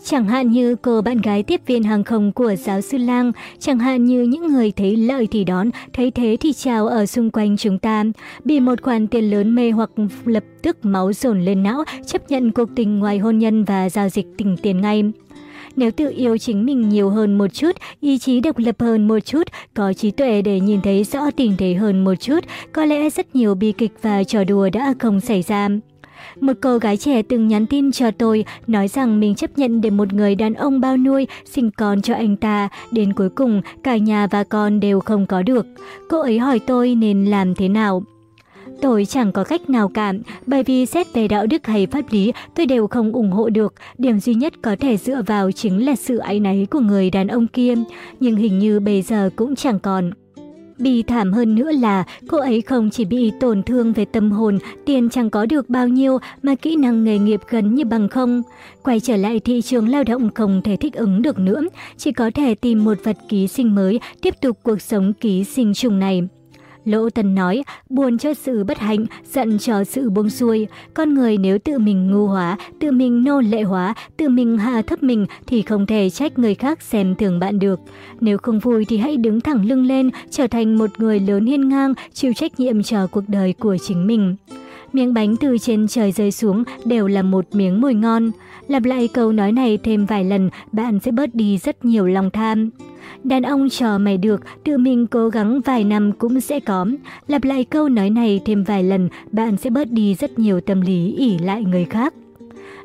Chẳng hạn như cô bạn gái tiếp viên hàng không của giáo sư Lang, chẳng hạn như những người thấy lợi thì đón, thấy thế thì chào ở xung quanh chúng ta. Bị một khoản tiền lớn mê hoặc lập tức máu dồn lên não, chấp nhận cuộc tình ngoài hôn nhân và giao dịch tình tiền ngay. Nếu tự yêu chính mình nhiều hơn một chút, ý chí độc lập hơn một chút, có trí tuệ để nhìn thấy rõ tình thế hơn một chút, có lẽ rất nhiều bi kịch và trò đùa đã không xảy ra. Một cô gái trẻ từng nhắn tin cho tôi, nói rằng mình chấp nhận để một người đàn ông bao nuôi, sinh con cho anh ta. Đến cuối cùng, cả nhà và con đều không có được. Cô ấy hỏi tôi nên làm thế nào. Tôi chẳng có cách nào cả, bởi vì xét về đạo đức hay pháp lý, tôi đều không ủng hộ được. Điểm duy nhất có thể dựa vào chính là sự ái náy của người đàn ông kia, nhưng hình như bây giờ cũng chẳng còn. Bi thảm hơn nữa là cô ấy không chỉ bị tổn thương về tâm hồn, tiền chẳng có được bao nhiêu mà kỹ năng nghề nghiệp gần như bằng không. Quay trở lại thị trường lao động không thể thích ứng được nữa, chỉ có thể tìm một vật ký sinh mới tiếp tục cuộc sống ký sinh trùng này. Lỗ Tần nói, buồn cho sự bất hạnh, giận cho sự buông xuôi. Con người nếu tự mình ngu hóa, tự mình nô lệ hóa, tự mình hạ thấp mình thì không thể trách người khác xem thường bạn được. Nếu không vui thì hãy đứng thẳng lưng lên, trở thành một người lớn hiên ngang, chịu trách nhiệm cho cuộc đời của chính mình. Miếng bánh từ trên trời rơi xuống đều là một miếng mùi ngon. Lặp lại câu nói này thêm vài lần, bạn sẽ bớt đi rất nhiều lòng tham. Đàn ông chờ mày được, tự mình cố gắng vài năm cũng sẽ có. Lặp lại câu nói này thêm vài lần, bạn sẽ bớt đi rất nhiều tâm lý ỉ lại người khác.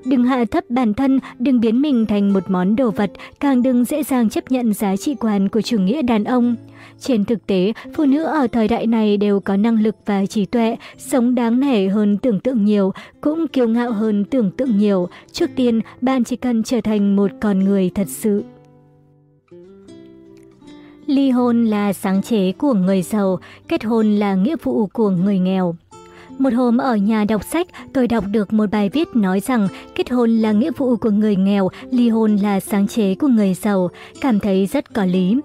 Đừng hạ thấp bản thân, đừng biến mình thành một món đồ vật, càng đừng dễ dàng chấp nhận giá trị quan của chủ nghĩa đàn ông. Trên thực tế, phụ nữ ở thời đại này đều có năng lực và trí tuệ, sống đáng nể hơn tưởng tượng nhiều, cũng kiêu ngạo hơn tưởng tượng nhiều. Trước tiên, bạn chỉ cần trở thành một con người thật sự. Ly hôn là sáng chế của người giàu, kết hôn là nghĩa vụ của người nghèo. Một hôm ở nhà đọc sách, tôi đọc được một bài viết nói rằng kết hôn là nghĩa vụ của người nghèo, ly hôn là sáng chế của người giàu, cảm thấy rất có lý.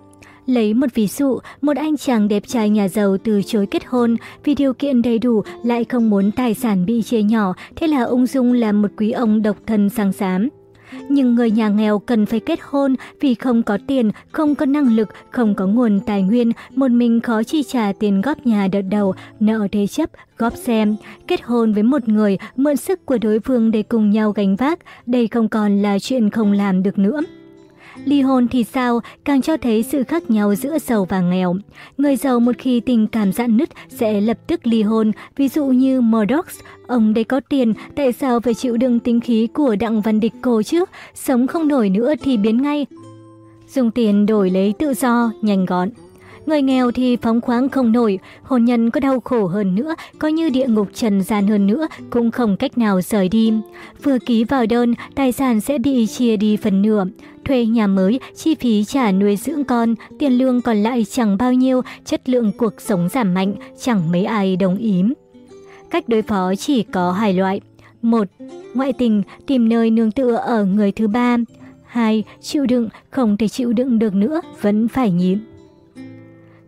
Lấy một ví dụ, một anh chàng đẹp trai nhà giàu từ chối kết hôn vì điều kiện đầy đủ lại không muốn tài sản bị chia nhỏ, thế là ung dung làm một quý ông độc thân sang xám. Nhưng người nhà nghèo cần phải kết hôn vì không có tiền, không có năng lực, không có nguồn tài nguyên, một mình khó chi trả tiền góp nhà đợt đầu, nợ thế chấp, góp xem. Kết hôn với một người, mượn sức của đối phương để cùng nhau gánh vác, đây không còn là chuyện không làm được nữa. Ly hôn thì sao, càng cho thấy sự khác nhau giữa giàu và nghèo. Người giàu một khi tình cảm dạn nứt sẽ lập tức ly hôn, ví dụ như Murdoch, ông đây có tiền, tại sao phải chịu đựng tính khí của Đặng Văn Địch cô chứ, sống không nổi nữa thì biến ngay. Dùng tiền đổi lấy tự do, nhanh gọn. Người nghèo thì phóng khoáng không nổi, hôn nhân có đau khổ hơn nữa, coi như địa ngục trần gian hơn nữa, cũng không cách nào rời đi. Vừa ký vào đơn, tài sản sẽ bị chia đi phần nửa. Thuê nhà mới, chi phí trả nuôi dưỡng con, tiền lương còn lại chẳng bao nhiêu, chất lượng cuộc sống giảm mạnh, chẳng mấy ai đồng ý. Cách đối phó chỉ có hai loại. một Ngoại tình, tìm nơi nương tựa ở người thứ ba. 2. Chịu đựng, không thể chịu đựng được nữa, vẫn phải nhịn.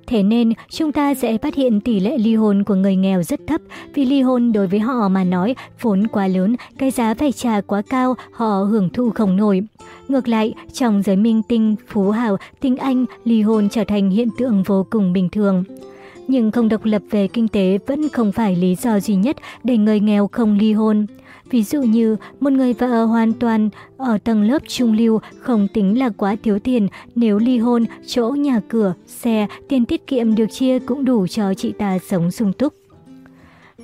Thế nên, chúng ta sẽ phát hiện tỷ lệ ly hôn của người nghèo rất thấp vì ly hôn đối với họ mà nói vốn quá lớn, cái giá phải trả quá cao, họ hưởng thụ không nổi. Ngược lại, trong giới minh tinh, phú hào, tinh anh, ly hôn trở thành hiện tượng vô cùng bình thường. Nhưng không độc lập về kinh tế vẫn không phải lý do duy nhất để người nghèo không ly hôn. Ví dụ như một người vợ hoàn toàn ở tầng lớp trung lưu không tính là quá thiếu tiền, nếu ly hôn, chỗ nhà cửa, xe, tiền tiết kiệm được chia cũng đủ cho chị ta sống sung túc.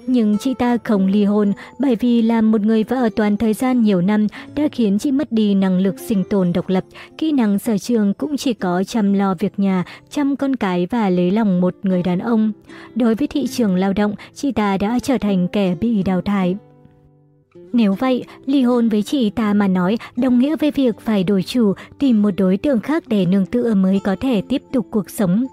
Nhưng chị ta không ly hôn bởi vì làm một người vợ toàn thời gian nhiều năm đã khiến chị mất đi năng lực sinh tồn độc lập, kỹ năng sở trường cũng chỉ có chăm lo việc nhà, chăm con cái và lấy lòng một người đàn ông. Đối với thị trường lao động, chị ta đã trở thành kẻ bị đào thải. Nếu vậy, ly hôn với chị ta mà nói đồng nghĩa với việc phải đổi chủ, tìm một đối tượng khác để nương tựa mới có thể tiếp tục cuộc sống.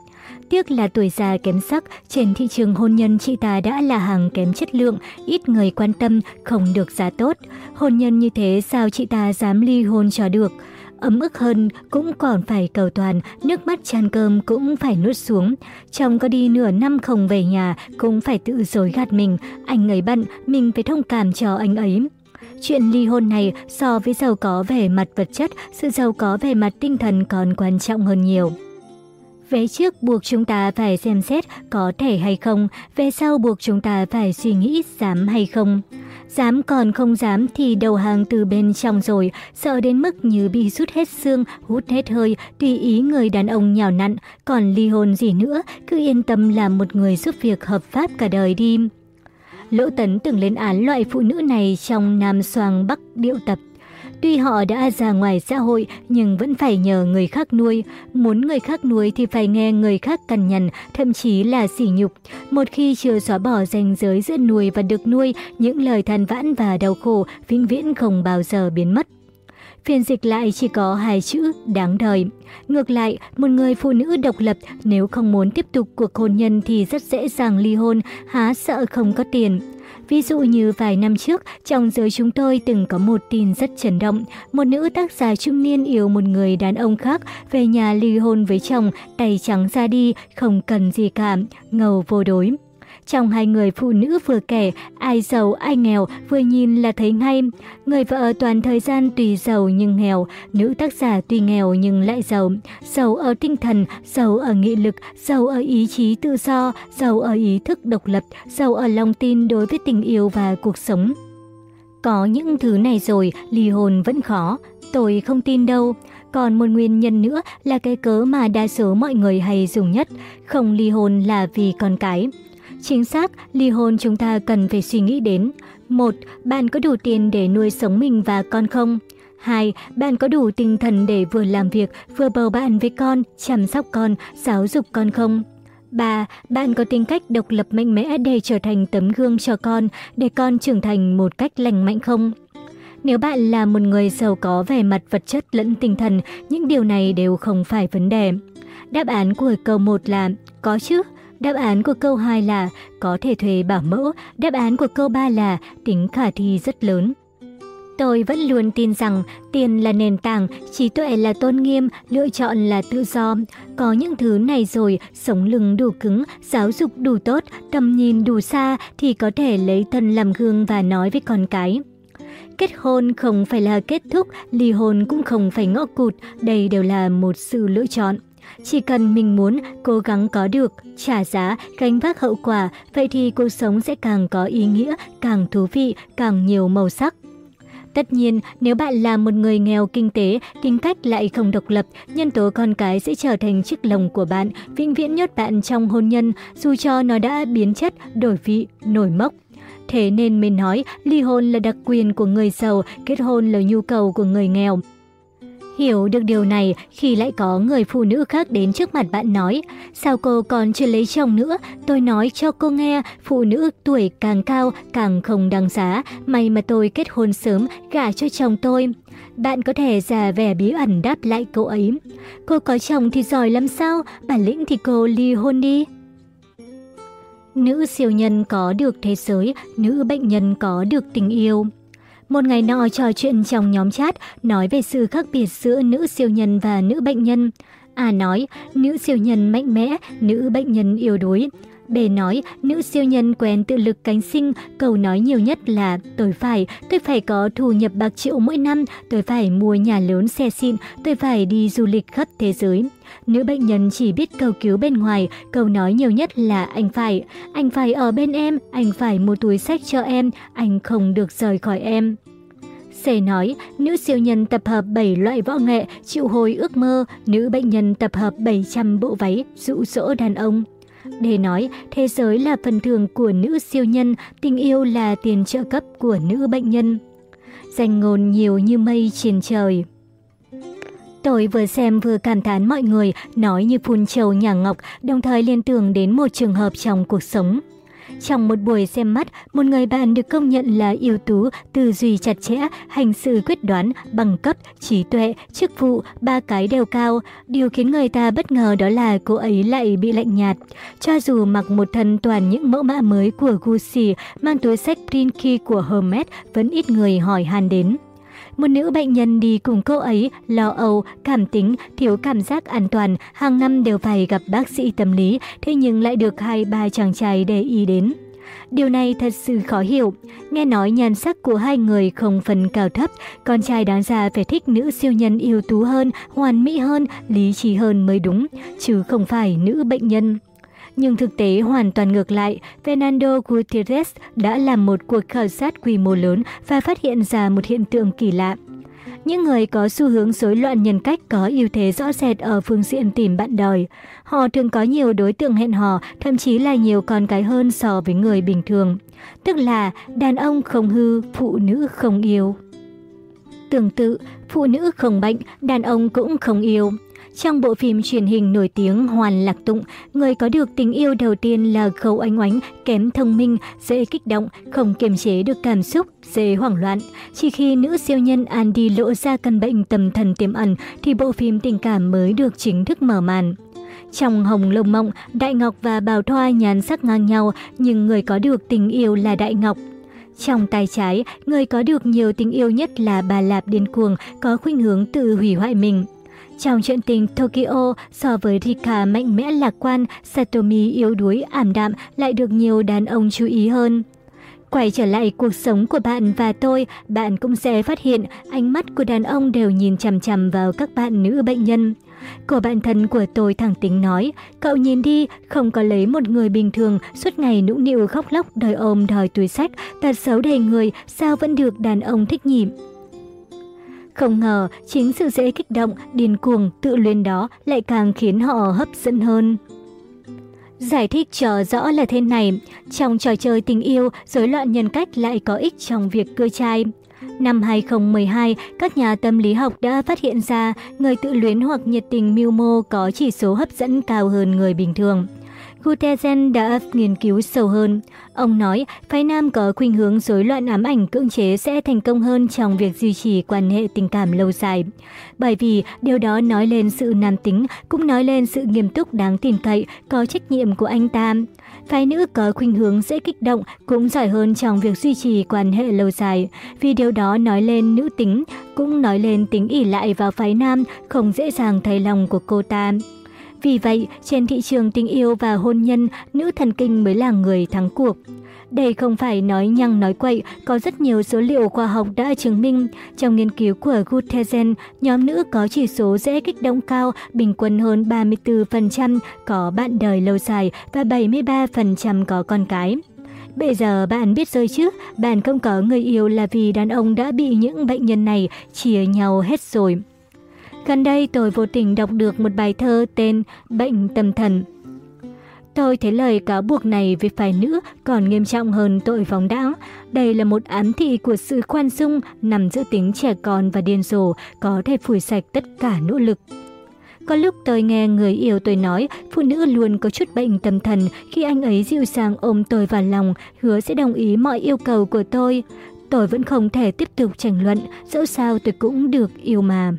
Tiếc là tuổi già kém sắc, trên thị trường hôn nhân chị ta đã là hàng kém chất lượng, ít người quan tâm, không được giá tốt. Hôn nhân như thế sao chị ta dám ly hôn cho được? Ấm ức hơn cũng còn phải cầu toàn, nước mắt chan cơm cũng phải nuốt xuống. Chồng có đi nửa năm không về nhà cũng phải tự dối gạt mình, anh ấy bận, mình phải thông cảm cho anh ấy. Chuyện ly hôn này so với giàu có về mặt vật chất, sự giàu có về mặt tinh thần còn quan trọng hơn nhiều vé trước buộc chúng ta phải xem xét có thể hay không, vé sau buộc chúng ta phải suy nghĩ dám hay không. Dám còn không dám thì đầu hàng từ bên trong rồi, sợ đến mức như bị rút hết xương, hút hết hơi, tùy ý người đàn ông nhào nặn, còn ly hôn gì nữa, cứ yên tâm làm một người giúp việc hợp pháp cả đời đi. Lỗ Tấn từng lên án loại phụ nữ này trong Nam Soàng Bắc Điệu Tập. Tuy họ đã ra ngoài xã hội nhưng vẫn phải nhờ người khác nuôi. Muốn người khác nuôi thì phải nghe người khác cằn nhằn, thậm chí là sỉ nhục. Một khi chưa xóa bỏ ranh giới giữa nuôi và được nuôi, những lời than vãn và đau khổ vĩnh viễn không bao giờ biến mất. phiên dịch lại chỉ có hai chữ đáng đời. Ngược lại, một người phụ nữ độc lập nếu không muốn tiếp tục cuộc hôn nhân thì rất dễ dàng ly hôn, há sợ không có tiền. Ví dụ như vài năm trước, trong giới chúng tôi từng có một tin rất chấn động. Một nữ tác giả trung niên yêu một người đàn ông khác, về nhà ly hôn với chồng, tay trắng ra đi, không cần gì cả, ngầu vô đối. Trong hai người phụ nữ vừa kể, ai giàu ai nghèo vừa nhìn là thấy ngay. Người vợ toàn thời gian tùy giàu nhưng nghèo, nữ tác giả tuy nghèo nhưng lại giàu. Giàu ở tinh thần, giàu ở nghị lực, giàu ở ý chí tự do, giàu ở ý thức độc lập, giàu ở lòng tin đối với tình yêu và cuộc sống. Có những thứ này rồi, ly hôn vẫn khó. Tôi không tin đâu. Còn một nguyên nhân nữa là cái cớ mà đa số mọi người hay dùng nhất, không ly hôn là vì con cái. Chính xác, ly hôn chúng ta cần phải suy nghĩ đến. một Bạn có đủ tiền để nuôi sống mình và con không? 2. Bạn có đủ tinh thần để vừa làm việc, vừa bầu bạn với con, chăm sóc con, giáo dục con không? 3. Bạn có tính cách độc lập mạnh mẽ để trở thành tấm gương cho con, để con trưởng thành một cách lành mạnh không? Nếu bạn là một người giàu có về mặt vật chất lẫn tinh thần, những điều này đều không phải vấn đề. Đáp án của câu 1 là có chứ. Đáp án của câu 2 là có thể thuê bảo mẫu, đáp án của câu 3 là tính khả thi rất lớn. Tôi vẫn luôn tin rằng tiền là nền tảng, trí tuệ là tôn nghiêm, lựa chọn là tự do. Có những thứ này rồi, sống lưng đủ cứng, giáo dục đủ tốt, tầm nhìn đủ xa thì có thể lấy thân làm gương và nói với con cái. Kết hôn không phải là kết thúc, ly hôn cũng không phải ngõ cụt, đây đều là một sự lựa chọn. Chỉ cần mình muốn, cố gắng có được, trả giá, gánh vác hậu quả, vậy thì cuộc sống sẽ càng có ý nghĩa, càng thú vị, càng nhiều màu sắc. Tất nhiên, nếu bạn là một người nghèo kinh tế, tính cách lại không độc lập, nhân tố con cái sẽ trở thành chiếc lồng của bạn, vĩnh viễn nhốt bạn trong hôn nhân, dù cho nó đã biến chất, đổi vị, nổi mốc. Thế nên mình nói, ly hôn là đặc quyền của người giàu, kết hôn là nhu cầu của người nghèo. Hiểu được điều này khi lại có người phụ nữ khác đến trước mặt bạn nói, sao cô còn chưa lấy chồng nữa, tôi nói cho cô nghe, phụ nữ tuổi càng cao càng không đáng giá, may mà tôi kết hôn sớm, gả cho chồng tôi. Bạn có thể giả vẻ bí ẩn đáp lại cô ấy. Cô có chồng thì giỏi lắm sao, bản lĩnh thì cô ly hôn đi. Nữ siêu nhân có được thế giới, nữ bệnh nhân có được tình yêu. Một ngày nọ trò chuyện trong nhóm chat nói về sự khác biệt giữa nữ siêu nhân và nữ bệnh nhân. A nói, nữ siêu nhân mạnh mẽ, nữ bệnh nhân yếu đuối. B nói, nữ siêu nhân quen tự lực cánh sinh, câu nói nhiều nhất là tôi phải, tôi phải có thu nhập bạc triệu mỗi năm, tôi phải mua nhà lớn xe xịn, tôi phải đi du lịch khắp thế giới. Nữ bệnh nhân chỉ biết cầu cứu bên ngoài, câu nói nhiều nhất là anh phải, anh phải ở bên em, anh phải mua túi sách cho em, anh không được rời khỏi em. C nói, nữ siêu nhân tập hợp 7 loại võ nghệ, chịu hồi ước mơ, nữ bệnh nhân tập hợp 700 bộ váy, dụ dỗ đàn ông. Để nói, thế giới là phần thưởng của nữ siêu nhân, tình yêu là tiền trợ cấp của nữ bệnh nhân. Danh ngôn nhiều như mây trên trời. Tôi vừa xem vừa cảm thán mọi người nói như phun trầu nhà ngọc, đồng thời liên tưởng đến một trường hợp trong cuộc sống. Trong một buổi xem mắt, một người bạn được công nhận là ưu tú, tư duy chặt chẽ, hành sự quyết đoán, bằng cấp, trí tuệ, chức vụ, ba cái đều cao. Điều khiến người ta bất ngờ đó là cô ấy lại bị lạnh nhạt. Cho dù mặc một thân toàn những mẫu mã mới của Gucci, mang túi sách Prinky của Hermes, vẫn ít người hỏi han đến. Một nữ bệnh nhân đi cùng cô ấy, lo âu, cảm tính, thiếu cảm giác an toàn, hàng năm đều phải gặp bác sĩ tâm lý, thế nhưng lại được hai ba chàng trai để ý đến. Điều này thật sự khó hiểu. Nghe nói nhan sắc của hai người không phần cao thấp, con trai đáng ra phải thích nữ siêu nhân ưu tú hơn, hoàn mỹ hơn, lý trí hơn mới đúng, chứ không phải nữ bệnh nhân. Nhưng thực tế hoàn toàn ngược lại, Fernando Gutierrez đã làm một cuộc khảo sát quy mô lớn và phát hiện ra một hiện tượng kỳ lạ. Những người có xu hướng rối loạn nhân cách có ưu thế rõ rệt ở phương diện tìm bạn đời. Họ thường có nhiều đối tượng hẹn hò, thậm chí là nhiều con cái hơn so với người bình thường. Tức là đàn ông không hư, phụ nữ không yêu. Tương tự, phụ nữ không bệnh, đàn ông cũng không yêu. Trong bộ phim truyền hình nổi tiếng Hoàn Lạc Tụng, người có được tình yêu đầu tiên là Khâu Ánh Oánh, kém thông minh, dễ kích động, không kiềm chế được cảm xúc, dễ hoảng loạn. Chỉ khi nữ siêu nhân Andy lộ ra căn bệnh tâm thần tiềm ẩn thì bộ phim tình cảm mới được chính thức mở màn. Trong Hồng Lông Mộng, Đại Ngọc và bảo Thoa nhàn sắc ngang nhau, nhưng người có được tình yêu là Đại Ngọc. Trong tay trái, người có được nhiều tình yêu nhất là bà Lạp điên cuồng, có khuynh hướng tự hủy hoại mình. Trong chuyện tình Tokyo, so với Rika mạnh mẽ lạc quan, Satomi yếu đuối, ảm đạm lại được nhiều đàn ông chú ý hơn. Quay trở lại cuộc sống của bạn và tôi, bạn cũng sẽ phát hiện ánh mắt của đàn ông đều nhìn chằm chằm vào các bạn nữ bệnh nhân. Cô bạn thân của tôi thẳng tính nói, cậu nhìn đi, không có lấy một người bình thường, suốt ngày nũng nịu khóc lóc đòi ôm đòi túi sách, tật xấu đầy người, sao vẫn được đàn ông thích nhịp. Không ngờ, chính sự dễ kích động, điên cuồng, tự luyến đó lại càng khiến họ hấp dẫn hơn. Giải thích cho rõ là thế này, trong trò chơi tình yêu, rối loạn nhân cách lại có ích trong việc cưa trai. Năm 2012, các nhà tâm lý học đã phát hiện ra người tự luyến hoặc nhiệt tình mưu mô có chỉ số hấp dẫn cao hơn người bình thường. Guterres đã nghiên cứu sâu hơn. Ông nói, phái nam có khuynh hướng rối loạn ám ảnh cưỡng chế sẽ thành công hơn trong việc duy trì quan hệ tình cảm lâu dài. Bởi vì điều đó nói lên sự nam tính, cũng nói lên sự nghiêm túc đáng tin cậy, có trách nhiệm của anh ta. Phái nữ có khuynh hướng dễ kích động, cũng giỏi hơn trong việc duy trì quan hệ lâu dài. Vì điều đó nói lên nữ tính, cũng nói lên tính ỉ lại vào phái nam, không dễ dàng thay lòng của cô ta. Vì vậy, trên thị trường tình yêu và hôn nhân, nữ thần kinh mới là người thắng cuộc. Đây không phải nói nhăng nói quậy, có rất nhiều số liệu khoa học đã chứng minh. Trong nghiên cứu của Guttesen, nhóm nữ có chỉ số dễ kích động cao, bình quân hơn 34%, có bạn đời lâu dài và 73% có con cái. Bây giờ bạn biết rồi chứ, bạn không có người yêu là vì đàn ông đã bị những bệnh nhân này chia nhau hết rồi. Gần đây tôi vô tình đọc được một bài thơ tên Bệnh tâm thần. Tôi thấy lời cáo buộc này về phái nữ còn nghiêm trọng hơn tội phóng đãng. Đây là một ám thị của sự khoan dung nằm giữa tính trẻ con và điên rồ, có thể phủi sạch tất cả nỗ lực. Có lúc tôi nghe người yêu tôi nói phụ nữ luôn có chút bệnh tâm thần khi anh ấy dịu dàng ôm tôi vào lòng, hứa sẽ đồng ý mọi yêu cầu của tôi. Tôi vẫn không thể tiếp tục tranh luận, dẫu sao tôi cũng được yêu mà.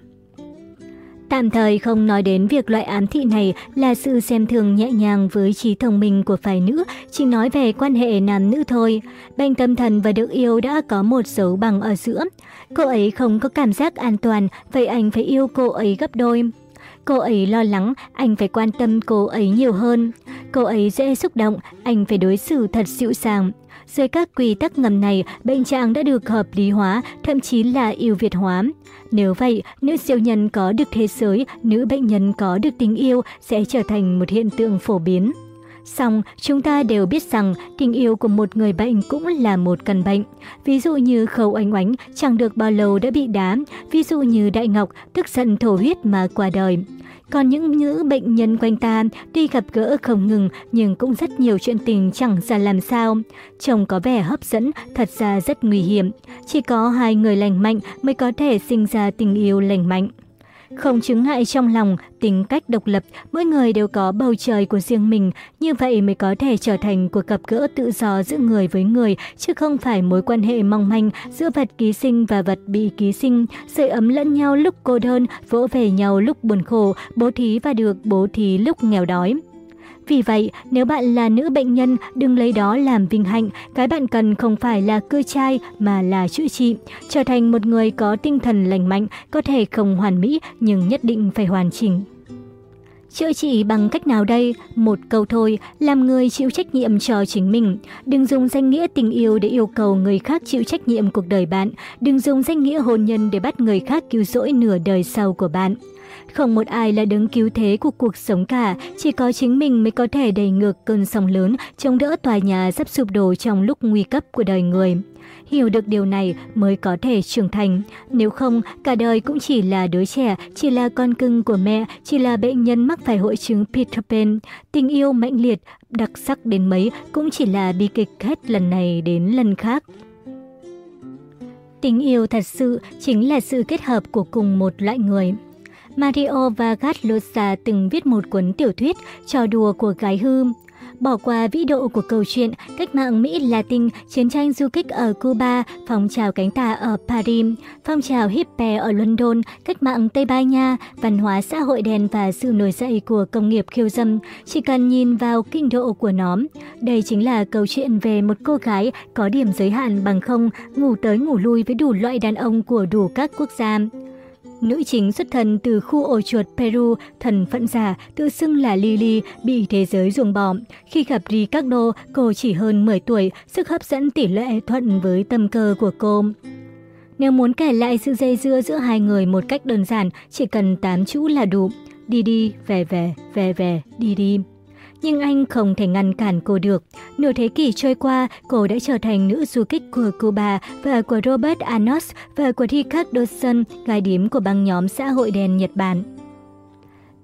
Tạm thời không nói đến việc loại ám thị này là sự xem thường nhẹ nhàng với trí thông minh của phái nữ, chỉ nói về quan hệ nam nữ thôi. Bệnh tâm thần và được yêu đã có một dấu bằng ở giữa. Cô ấy không có cảm giác an toàn, vậy anh phải yêu cô ấy gấp đôi. Cô ấy lo lắng, anh phải quan tâm cô ấy nhiều hơn. Cô ấy dễ xúc động, anh phải đối xử thật dịu dàng. Dưới các quy tắc ngầm này, bệnh trạng đã được hợp lý hóa, thậm chí là yêu Việt hóa. Nếu vậy, nữ siêu nhân có được thế giới, nữ bệnh nhân có được tình yêu sẽ trở thành một hiện tượng phổ biến. Xong, chúng ta đều biết rằng tình yêu của một người bệnh cũng là một căn bệnh. Ví dụ như Khâu Ánh Oánh chẳng được bao lâu đã bị đá, ví dụ như Đại Ngọc tức giận thổ huyết mà qua đời. Còn những nữ bệnh nhân quanh ta tuy gặp gỡ không ngừng nhưng cũng rất nhiều chuyện tình chẳng ra làm sao. Chồng có vẻ hấp dẫn, thật ra rất nguy hiểm. Chỉ có hai người lành mạnh mới có thể sinh ra tình yêu lành mạnh. Không chứng ngại trong lòng, tính cách độc lập, mỗi người đều có bầu trời của riêng mình, như vậy mới có thể trở thành cuộc gặp gỡ tự do giữa người với người, chứ không phải mối quan hệ mong manh giữa vật ký sinh và vật bị ký sinh, sưởi ấm lẫn nhau lúc cô đơn, vỗ về nhau lúc buồn khổ, bố thí và được bố thí lúc nghèo đói. Vì vậy, nếu bạn là nữ bệnh nhân, đừng lấy đó làm vinh hạnh. Cái bạn cần không phải là cưa trai mà là chữa trị. Trở thành một người có tinh thần lành mạnh, có thể không hoàn mỹ nhưng nhất định phải hoàn chỉnh. Chữa trị bằng cách nào đây? Một câu thôi, làm người chịu trách nhiệm cho chính mình. Đừng dùng danh nghĩa tình yêu để yêu cầu người khác chịu trách nhiệm cuộc đời bạn. Đừng dùng danh nghĩa hôn nhân để bắt người khác cứu rỗi nửa đời sau của bạn. Không một ai là đứng cứu thế của cuộc sống cả, chỉ có chính mình mới có thể đẩy ngược cơn sóng lớn, chống đỡ tòa nhà sắp sụp đổ trong lúc nguy cấp của đời người. Hiểu được điều này mới có thể trưởng thành. Nếu không, cả đời cũng chỉ là đứa trẻ, chỉ là con cưng của mẹ, chỉ là bệnh nhân mắc phải hội chứng Peter Pan. Tình yêu mãnh liệt, đặc sắc đến mấy cũng chỉ là bi kịch hết lần này đến lần khác. Tình yêu thật sự chính là sự kết hợp của cùng một loại người. Mario Vargas Llosa từng viết một cuốn tiểu thuyết trò đùa của gái hư. Bỏ qua vĩ độ của câu chuyện, cách mạng Mỹ Latin, chiến tranh du kích ở Cuba, phong trào cánh tả ở Paris, phong trào hippie ở London, cách mạng Tây Ban Nha, văn hóa xã hội đen và sự nổi dậy của công nghiệp khiêu dâm, chỉ cần nhìn vào kinh độ của nó. Đây chính là câu chuyện về một cô gái có điểm giới hạn bằng không, ngủ tới ngủ lui với đủ loại đàn ông của đủ các quốc gia. Nữ chính xuất thân từ khu ổ chuột Peru, thần phận giả, tự xưng là Lily, bị thế giới ruồng bỏ. Khi gặp Ricardo, cô chỉ hơn 10 tuổi, sức hấp dẫn tỷ lệ thuận với tâm cơ của cô. Nếu muốn kể lại sự dây dưa giữa hai người một cách đơn giản, chỉ cần 8 chữ là đủ. Đi đi, về về, về về, đi đi nhưng anh không thể ngăn cản cô được. Nửa thế kỷ trôi qua, cô đã trở thành nữ du kích của Cuba và của Robert Anos và của Richard Dawson, gái điếm của băng nhóm xã hội đen Nhật Bản.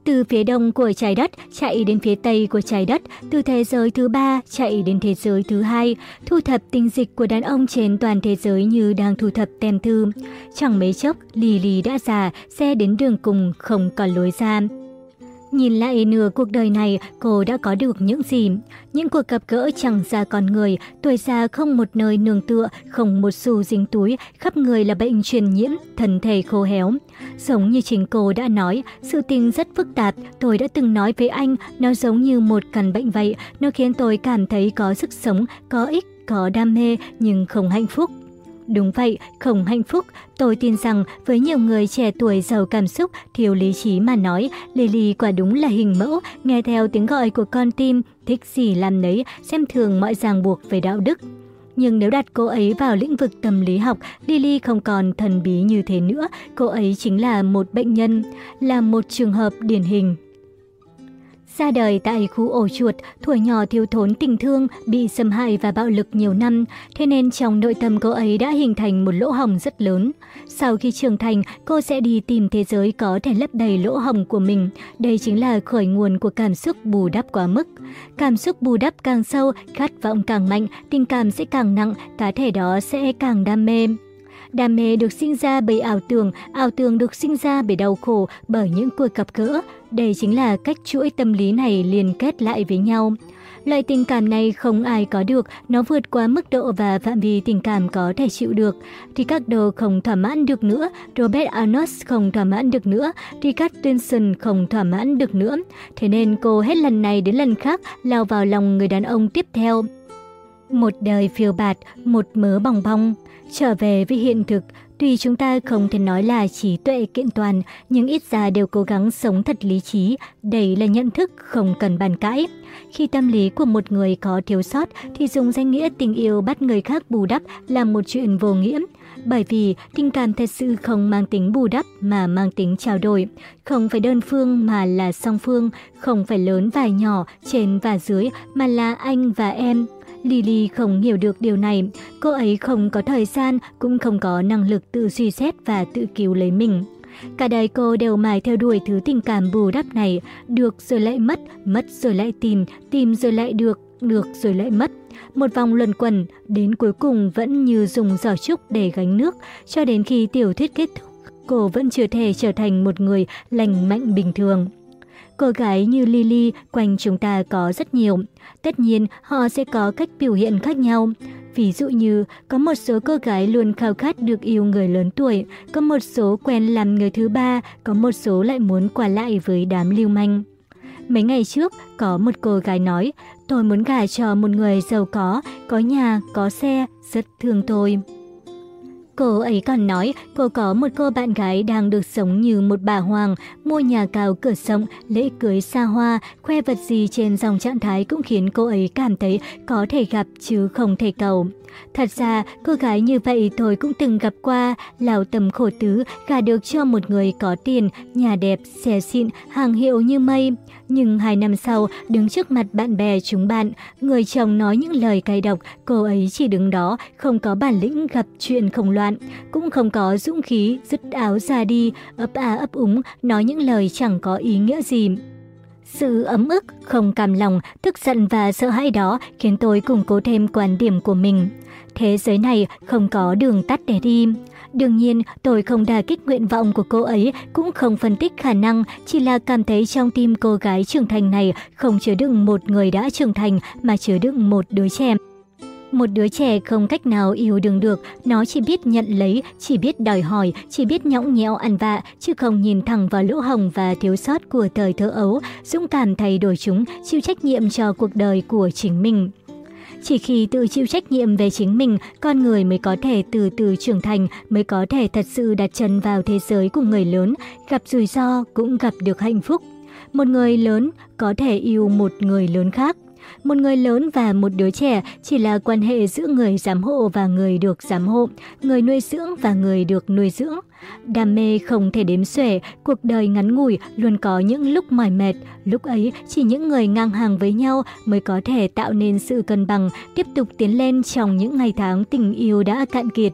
Từ phía đông của trái đất chạy đến phía tây của trái đất, từ thế giới thứ ba chạy đến thế giới thứ hai, thu thập tinh dịch của đàn ông trên toàn thế giới như đang thu thập tem thư. Chẳng mấy chốc, Lily đã già, xe đến đường cùng không còn lối ra. Nhìn lại nửa cuộc đời này, cô đã có được những gì? Những cuộc gặp gỡ chẳng ra con người, tuổi già không một nơi nương tựa, không một xu dính túi, khắp người là bệnh truyền nhiễm, thân thể khô héo. Giống như chính cô đã nói, sự tình rất phức tạp, tôi đã từng nói với anh, nó giống như một căn bệnh vậy, nó khiến tôi cảm thấy có sức sống, có ích, có đam mê nhưng không hạnh phúc. Đúng vậy, không hạnh phúc. Tôi tin rằng với nhiều người trẻ tuổi giàu cảm xúc, thiếu lý trí mà nói, Lily quả đúng là hình mẫu, nghe theo tiếng gọi của con tim, thích gì làm nấy, xem thường mọi ràng buộc về đạo đức. Nhưng nếu đặt cô ấy vào lĩnh vực tâm lý học, Lily không còn thần bí như thế nữa, cô ấy chính là một bệnh nhân, là một trường hợp điển hình. Ra đời tại khu ổ chuột, tuổi nhỏ thiếu thốn tình thương, bị xâm hại và bạo lực nhiều năm, thế nên trong nội tâm cô ấy đã hình thành một lỗ hồng rất lớn. Sau khi trưởng thành, cô sẽ đi tìm thế giới có thể lấp đầy lỗ hồng của mình. Đây chính là khởi nguồn của cảm xúc bù đắp quá mức. Cảm xúc bù đắp càng sâu, khát vọng càng mạnh, tình cảm sẽ càng nặng, cá thể đó sẽ càng đam mê. Đam mê được sinh ra bởi ảo tưởng, ảo tưởng được sinh ra bởi đau khổ, bởi những cuộc gặp gỡ. Đây chính là cách chuỗi tâm lý này liên kết lại với nhau. Loại tình cảm này không ai có được, nó vượt quá mức độ và phạm vi tình cảm có thể chịu được. Ricardo không thỏa mãn được nữa, Robert Arnos không thỏa mãn được nữa, Richard Tinson không thỏa mãn được nữa. Thế nên cô hết lần này đến lần khác lao vào lòng người đàn ông tiếp theo. Một đời phiêu bạt, một mớ bong bong. Trở về với hiện thực, tuy chúng ta không thể nói là trí tuệ kiện toàn, nhưng ít ra đều cố gắng sống thật lý trí. Đây là nhận thức không cần bàn cãi. Khi tâm lý của một người có thiếu sót thì dùng danh nghĩa tình yêu bắt người khác bù đắp là một chuyện vô nghĩa. Bởi vì tình cảm thật sự không mang tính bù đắp mà mang tính trao đổi. Không phải đơn phương mà là song phương, không phải lớn và nhỏ, trên và dưới mà là anh và em. Lily không hiểu được điều này. Cô ấy không có thời gian, cũng không có năng lực tự suy xét và tự cứu lấy mình. Cả đời cô đều mãi theo đuổi thứ tình cảm bù đắp này, được rồi lại mất, mất rồi lại tìm, tìm rồi lại được, được rồi lại mất. Một vòng luẩn quẩn, đến cuối cùng vẫn như dùng giỏ trúc để gánh nước, cho đến khi tiểu thuyết kết thúc, cô vẫn chưa thể trở thành một người lành mạnh bình thường. Cô gái như Lily quanh chúng ta có rất nhiều. Tất nhiên, họ sẽ có cách biểu hiện khác nhau. Ví dụ như, có một số cô gái luôn khao khát được yêu người lớn tuổi, có một số quen làm người thứ ba, có một số lại muốn qua lại với đám lưu manh. Mấy ngày trước, có một cô gái nói, tôi muốn gả cho một người giàu có, có nhà, có xe, rất thương tôi. Cô ấy còn nói cô có một cô bạn gái đang được sống như một bà hoàng, mua nhà cao cửa rộng, lễ cưới xa hoa, khoe vật gì trên dòng trạng thái cũng khiến cô ấy cảm thấy có thể gặp chứ không thể cầu. Thật ra, cô gái như vậy tôi cũng từng gặp qua, lào tầm khổ tứ, gả được cho một người có tiền, nhà đẹp, xe xịn, hàng hiệu như mây. Nhưng hai năm sau, đứng trước mặt bạn bè chúng bạn, người chồng nói những lời cay độc, cô ấy chỉ đứng đó, không có bản lĩnh gặp chuyện không loạn, cũng không có dũng khí dứt áo ra đi, ấp à ấp úng, nói những lời chẳng có ý nghĩa gì. Sự ấm ức, không cam lòng, tức giận và sợ hãi đó khiến tôi củng cố thêm quan điểm của mình. Thế giới này không có đường tắt để đi. Đương nhiên, tôi không đà kích nguyện vọng của cô ấy, cũng không phân tích khả năng, chỉ là cảm thấy trong tim cô gái trưởng thành này không chứa đựng một người đã trưởng thành mà chứa đựng một đứa trẻ. Một đứa trẻ không cách nào yêu đương được, nó chỉ biết nhận lấy, chỉ biết đòi hỏi, chỉ biết nhõng nhẽo ăn vạ, chứ không nhìn thẳng vào lỗ hồng và thiếu sót của thời thơ ấu, dũng cảm thay đổi chúng, chịu trách nhiệm cho cuộc đời của chính mình. Chỉ khi tự chịu trách nhiệm về chính mình, con người mới có thể từ từ trưởng thành, mới có thể thật sự đặt chân vào thế giới của người lớn, gặp rủi ro cũng gặp được hạnh phúc. Một người lớn có thể yêu một người lớn khác. Một người lớn và một đứa trẻ chỉ là quan hệ giữa người giám hộ và người được giám hộ, người nuôi dưỡng và người được nuôi dưỡng. Đam mê không thể đếm xuể, cuộc đời ngắn ngủi luôn có những lúc mỏi mệt. Lúc ấy, chỉ những người ngang hàng với nhau mới có thể tạo nên sự cân bằng, tiếp tục tiến lên trong những ngày tháng tình yêu đã cạn kiệt.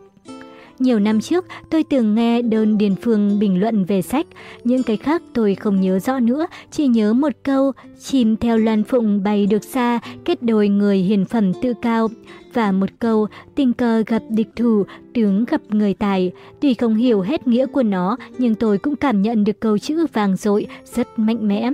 Nhiều năm trước, tôi từng nghe đơn Điền Phương bình luận về sách. Những cái khác tôi không nhớ rõ nữa, chỉ nhớ một câu, chìm theo loan phụng bay được xa, kết đôi người hiền phẩm tự cao. Và một câu, tình cờ gặp địch thủ, tướng gặp người tài. Tuy không hiểu hết nghĩa của nó, nhưng tôi cũng cảm nhận được câu chữ vàng dội, rất mạnh mẽ.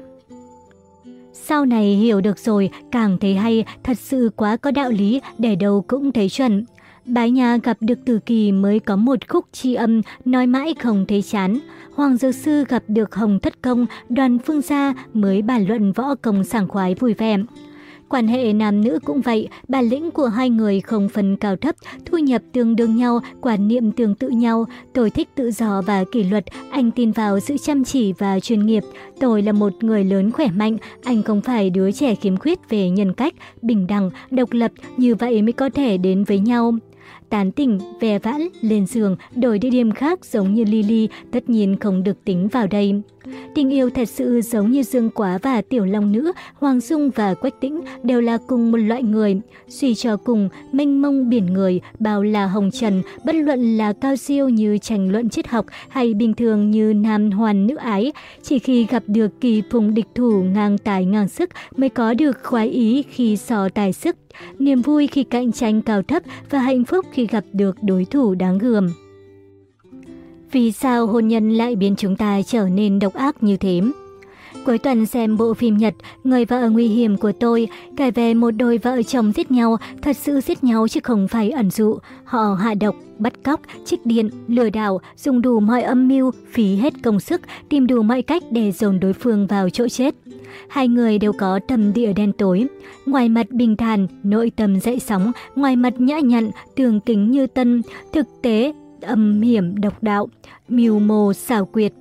Sau này hiểu được rồi, càng thấy hay, thật sự quá có đạo lý, để đâu cũng thấy chuẩn. Bái nhà gặp được từ Kỳ mới có một khúc tri âm, nói mãi không thấy chán. Hoàng Dược Sư gặp được Hồng Thất Công, đoàn phương gia mới bàn luận võ công sảng khoái vui vẻ. Quan hệ nam nữ cũng vậy, bản lĩnh của hai người không phân cao thấp, thu nhập tương đương nhau, quan niệm tương tự nhau. Tôi thích tự do và kỷ luật, anh tin vào sự chăm chỉ và chuyên nghiệp. Tôi là một người lớn khỏe mạnh, anh không phải đứa trẻ khiếm khuyết về nhân cách, bình đẳng, độc lập, như vậy mới có thể đến với nhau. Tán tỉnh, ve vãn, lên giường, đổi địa điểm khác giống như Lily tất nhiên không được tính vào đây. Tình yêu thật sự giống như Dương Quá và Tiểu Long Nữ, Hoàng Dung và Quách Tĩnh đều là cùng một loại người. Suy cho cùng, mênh mông biển người, bao là hồng trần, bất luận là cao siêu như tranh luận triết học hay bình thường như nam hoàn nữ ái. Chỉ khi gặp được kỳ phùng địch thủ ngang tài ngang sức mới có được khoái ý khi so tài sức, niềm vui khi cạnh tranh cao thấp và hạnh phúc khi gặp được đối thủ đáng gườm. Vì sao hôn nhân lại biến chúng ta trở nên độc ác như thế? Cuối tuần xem bộ phim Nhật Người vợ nguy hiểm của tôi kể về một đôi vợ chồng giết nhau, thật sự giết nhau chứ không phải ẩn dụ. Họ hạ độc, bắt cóc, trích điện, lừa đảo, dùng đủ mọi âm mưu, phí hết công sức, tìm đủ mọi cách để dồn đối phương vào chỗ chết. Hai người đều có tâm địa đen tối. Ngoài mặt bình thản, nội tâm dậy sóng, ngoài mặt nhã nhặn, tường kính như tân, thực tế âm hiểm độc đạo, mưu mô xảo quyệt.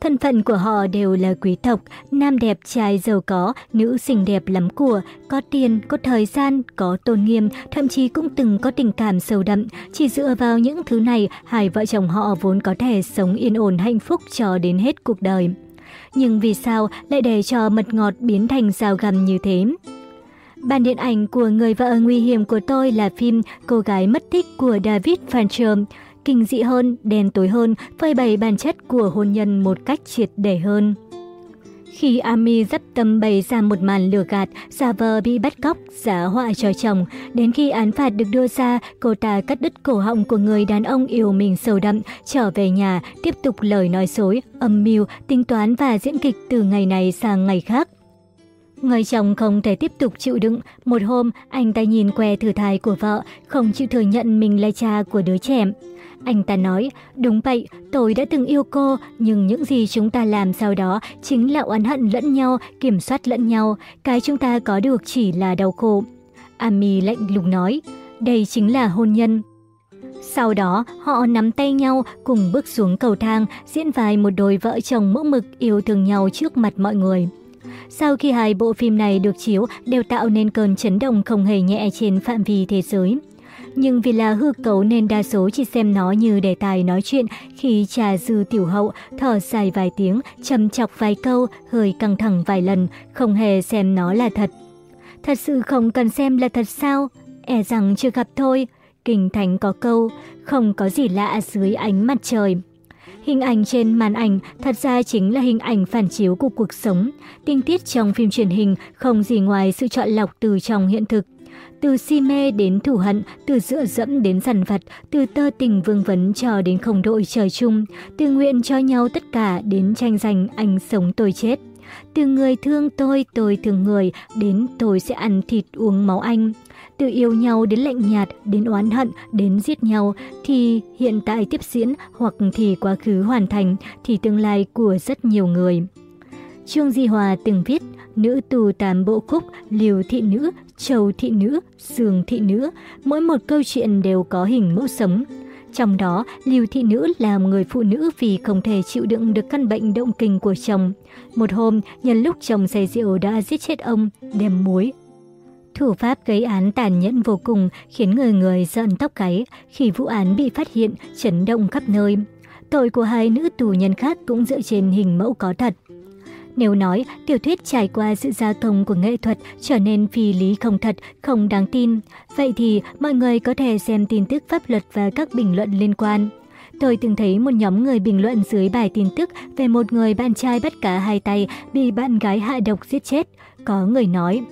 Thân phận của họ đều là quý tộc, nam đẹp trai giàu có, nữ xinh đẹp lắm của, có tiền, có thời gian, có tôn nghiêm, thậm chí cũng từng có tình cảm sâu đậm. Chỉ dựa vào những thứ này, hai vợ chồng họ vốn có thể sống yên ổn hạnh phúc cho đến hết cuộc đời. Nhưng vì sao lại để cho mật ngọt biến thành rào gầm như thế? Bản điện ảnh của người vợ nguy hiểm của tôi là phim Cô gái mất tích của David Fincher kinh dị hơn, đen tối hơn, phơi bày bản chất của hôn nhân một cách triệt để hơn. Khi Ami dắt tâm bày ra một màn lừa gạt, giả vờ bị bắt cóc, giả họa cho chồng, đến khi án phạt được đưa ra, cô ta cắt đứt cổ họng của người đàn ông yêu mình sâu đậm, trở về nhà, tiếp tục lời nói dối, âm mưu, tính toán và diễn kịch từ ngày này sang ngày khác. Người chồng không thể tiếp tục chịu đựng. Một hôm, anh ta nhìn que thử thai của vợ, không chịu thừa nhận mình là cha của đứa trẻ. Anh ta nói, đúng vậy, tôi đã từng yêu cô, nhưng những gì chúng ta làm sau đó chính là oán hận lẫn nhau, kiểm soát lẫn nhau. Cái chúng ta có được chỉ là đau khổ. Ami lạnh lùng nói, đây chính là hôn nhân. Sau đó, họ nắm tay nhau cùng bước xuống cầu thang, diễn vai một đôi vợ chồng mẫu mực yêu thương nhau trước mặt mọi người. Sau khi hai bộ phim này được chiếu đều tạo nên cơn chấn động không hề nhẹ trên phạm vi thế giới. Nhưng vì là hư cấu nên đa số chỉ xem nó như đề tài nói chuyện khi trà dư tiểu hậu, thở dài vài tiếng, trầm chọc vài câu, hơi căng thẳng vài lần, không hề xem nó là thật. Thật sự không cần xem là thật sao? E rằng chưa gặp thôi. Kinh Thánh có câu, không có gì lạ dưới ánh mặt trời. Hình ảnh trên màn ảnh thật ra chính là hình ảnh phản chiếu của cuộc sống. Tinh tiết trong phim truyền hình không gì ngoài sự chọn lọc từ trong hiện thực. Từ si mê đến thù hận, từ dựa dẫm đến dằn vặt, từ tơ tình vương vấn cho đến không đội trời chung, từ nguyện cho nhau tất cả đến tranh giành anh sống tôi chết. Từ người thương tôi, tôi thương người, đến tôi sẽ ăn thịt uống máu anh. Từ yêu nhau đến lạnh nhạt, đến oán hận, đến giết nhau, thì hiện tại tiếp diễn hoặc thì quá khứ hoàn thành, thì tương lai của rất nhiều người. Trương Di Hòa từng viết, nữ tù tàm bộ khúc, liều thị nữ, châu thị nữ, sường thị nữ, mỗi một câu chuyện đều có hình mẫu sống. Trong đó, Lưu Thị Nữ là người phụ nữ vì không thể chịu đựng được căn bệnh động kinh của chồng. Một hôm, nhân lúc chồng say rượu đã giết chết ông, đem muối. Thủ pháp gây án tàn nhẫn vô cùng khiến người người giận tóc gáy khi vụ án bị phát hiện chấn động khắp nơi. Tội của hai nữ tù nhân khác cũng dựa trên hình mẫu có thật. Nếu nói tiểu thuyết trải qua sự gia thông của nghệ thuật trở nên phi lý không thật, không đáng tin, vậy thì mọi người có thể xem tin tức pháp luật và các bình luận liên quan. Tôi từng thấy một nhóm người bình luận dưới bài tin tức về một người bạn trai bắt cả hai tay bị bạn gái hạ độc giết chết. Có người nói,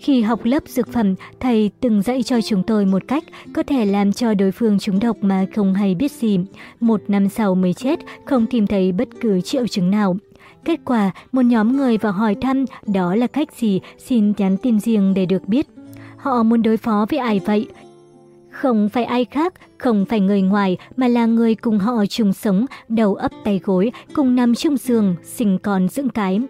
khi học lớp dược phẩm, thầy từng dạy cho chúng tôi một cách có thể làm cho đối phương trúng độc mà không hay biết gì. Một năm sau mới chết, không tìm thấy bất cứ triệu chứng nào. Kết quả, một nhóm người vào hỏi thăm đó là cách gì, xin nhắn tin riêng để được biết. Họ muốn đối phó với ai vậy? Không phải ai khác, không phải người ngoài mà là người cùng họ chung sống, đầu ấp tay gối, cùng nằm chung giường, sinh con dưỡng cái.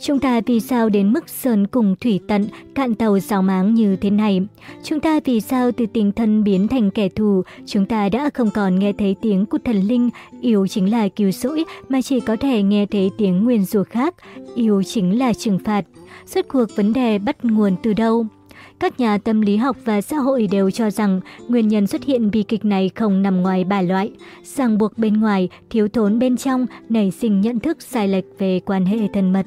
Chúng ta vì sao đến mức sơn cùng thủy tận, cạn tàu rào máng như thế này? Chúng ta vì sao từ tình thân biến thành kẻ thù? Chúng ta đã không còn nghe thấy tiếng của thần linh, yêu chính là cứu rỗi mà chỉ có thể nghe thấy tiếng nguyên rủa khác, yêu chính là trừng phạt. Suốt cuộc vấn đề bắt nguồn từ đâu? Các nhà tâm lý học và xã hội đều cho rằng nguyên nhân xuất hiện bi kịch này không nằm ngoài ba loại. Ràng buộc bên ngoài, thiếu thốn bên trong, nảy sinh nhận thức sai lệch về quan hệ thân mật.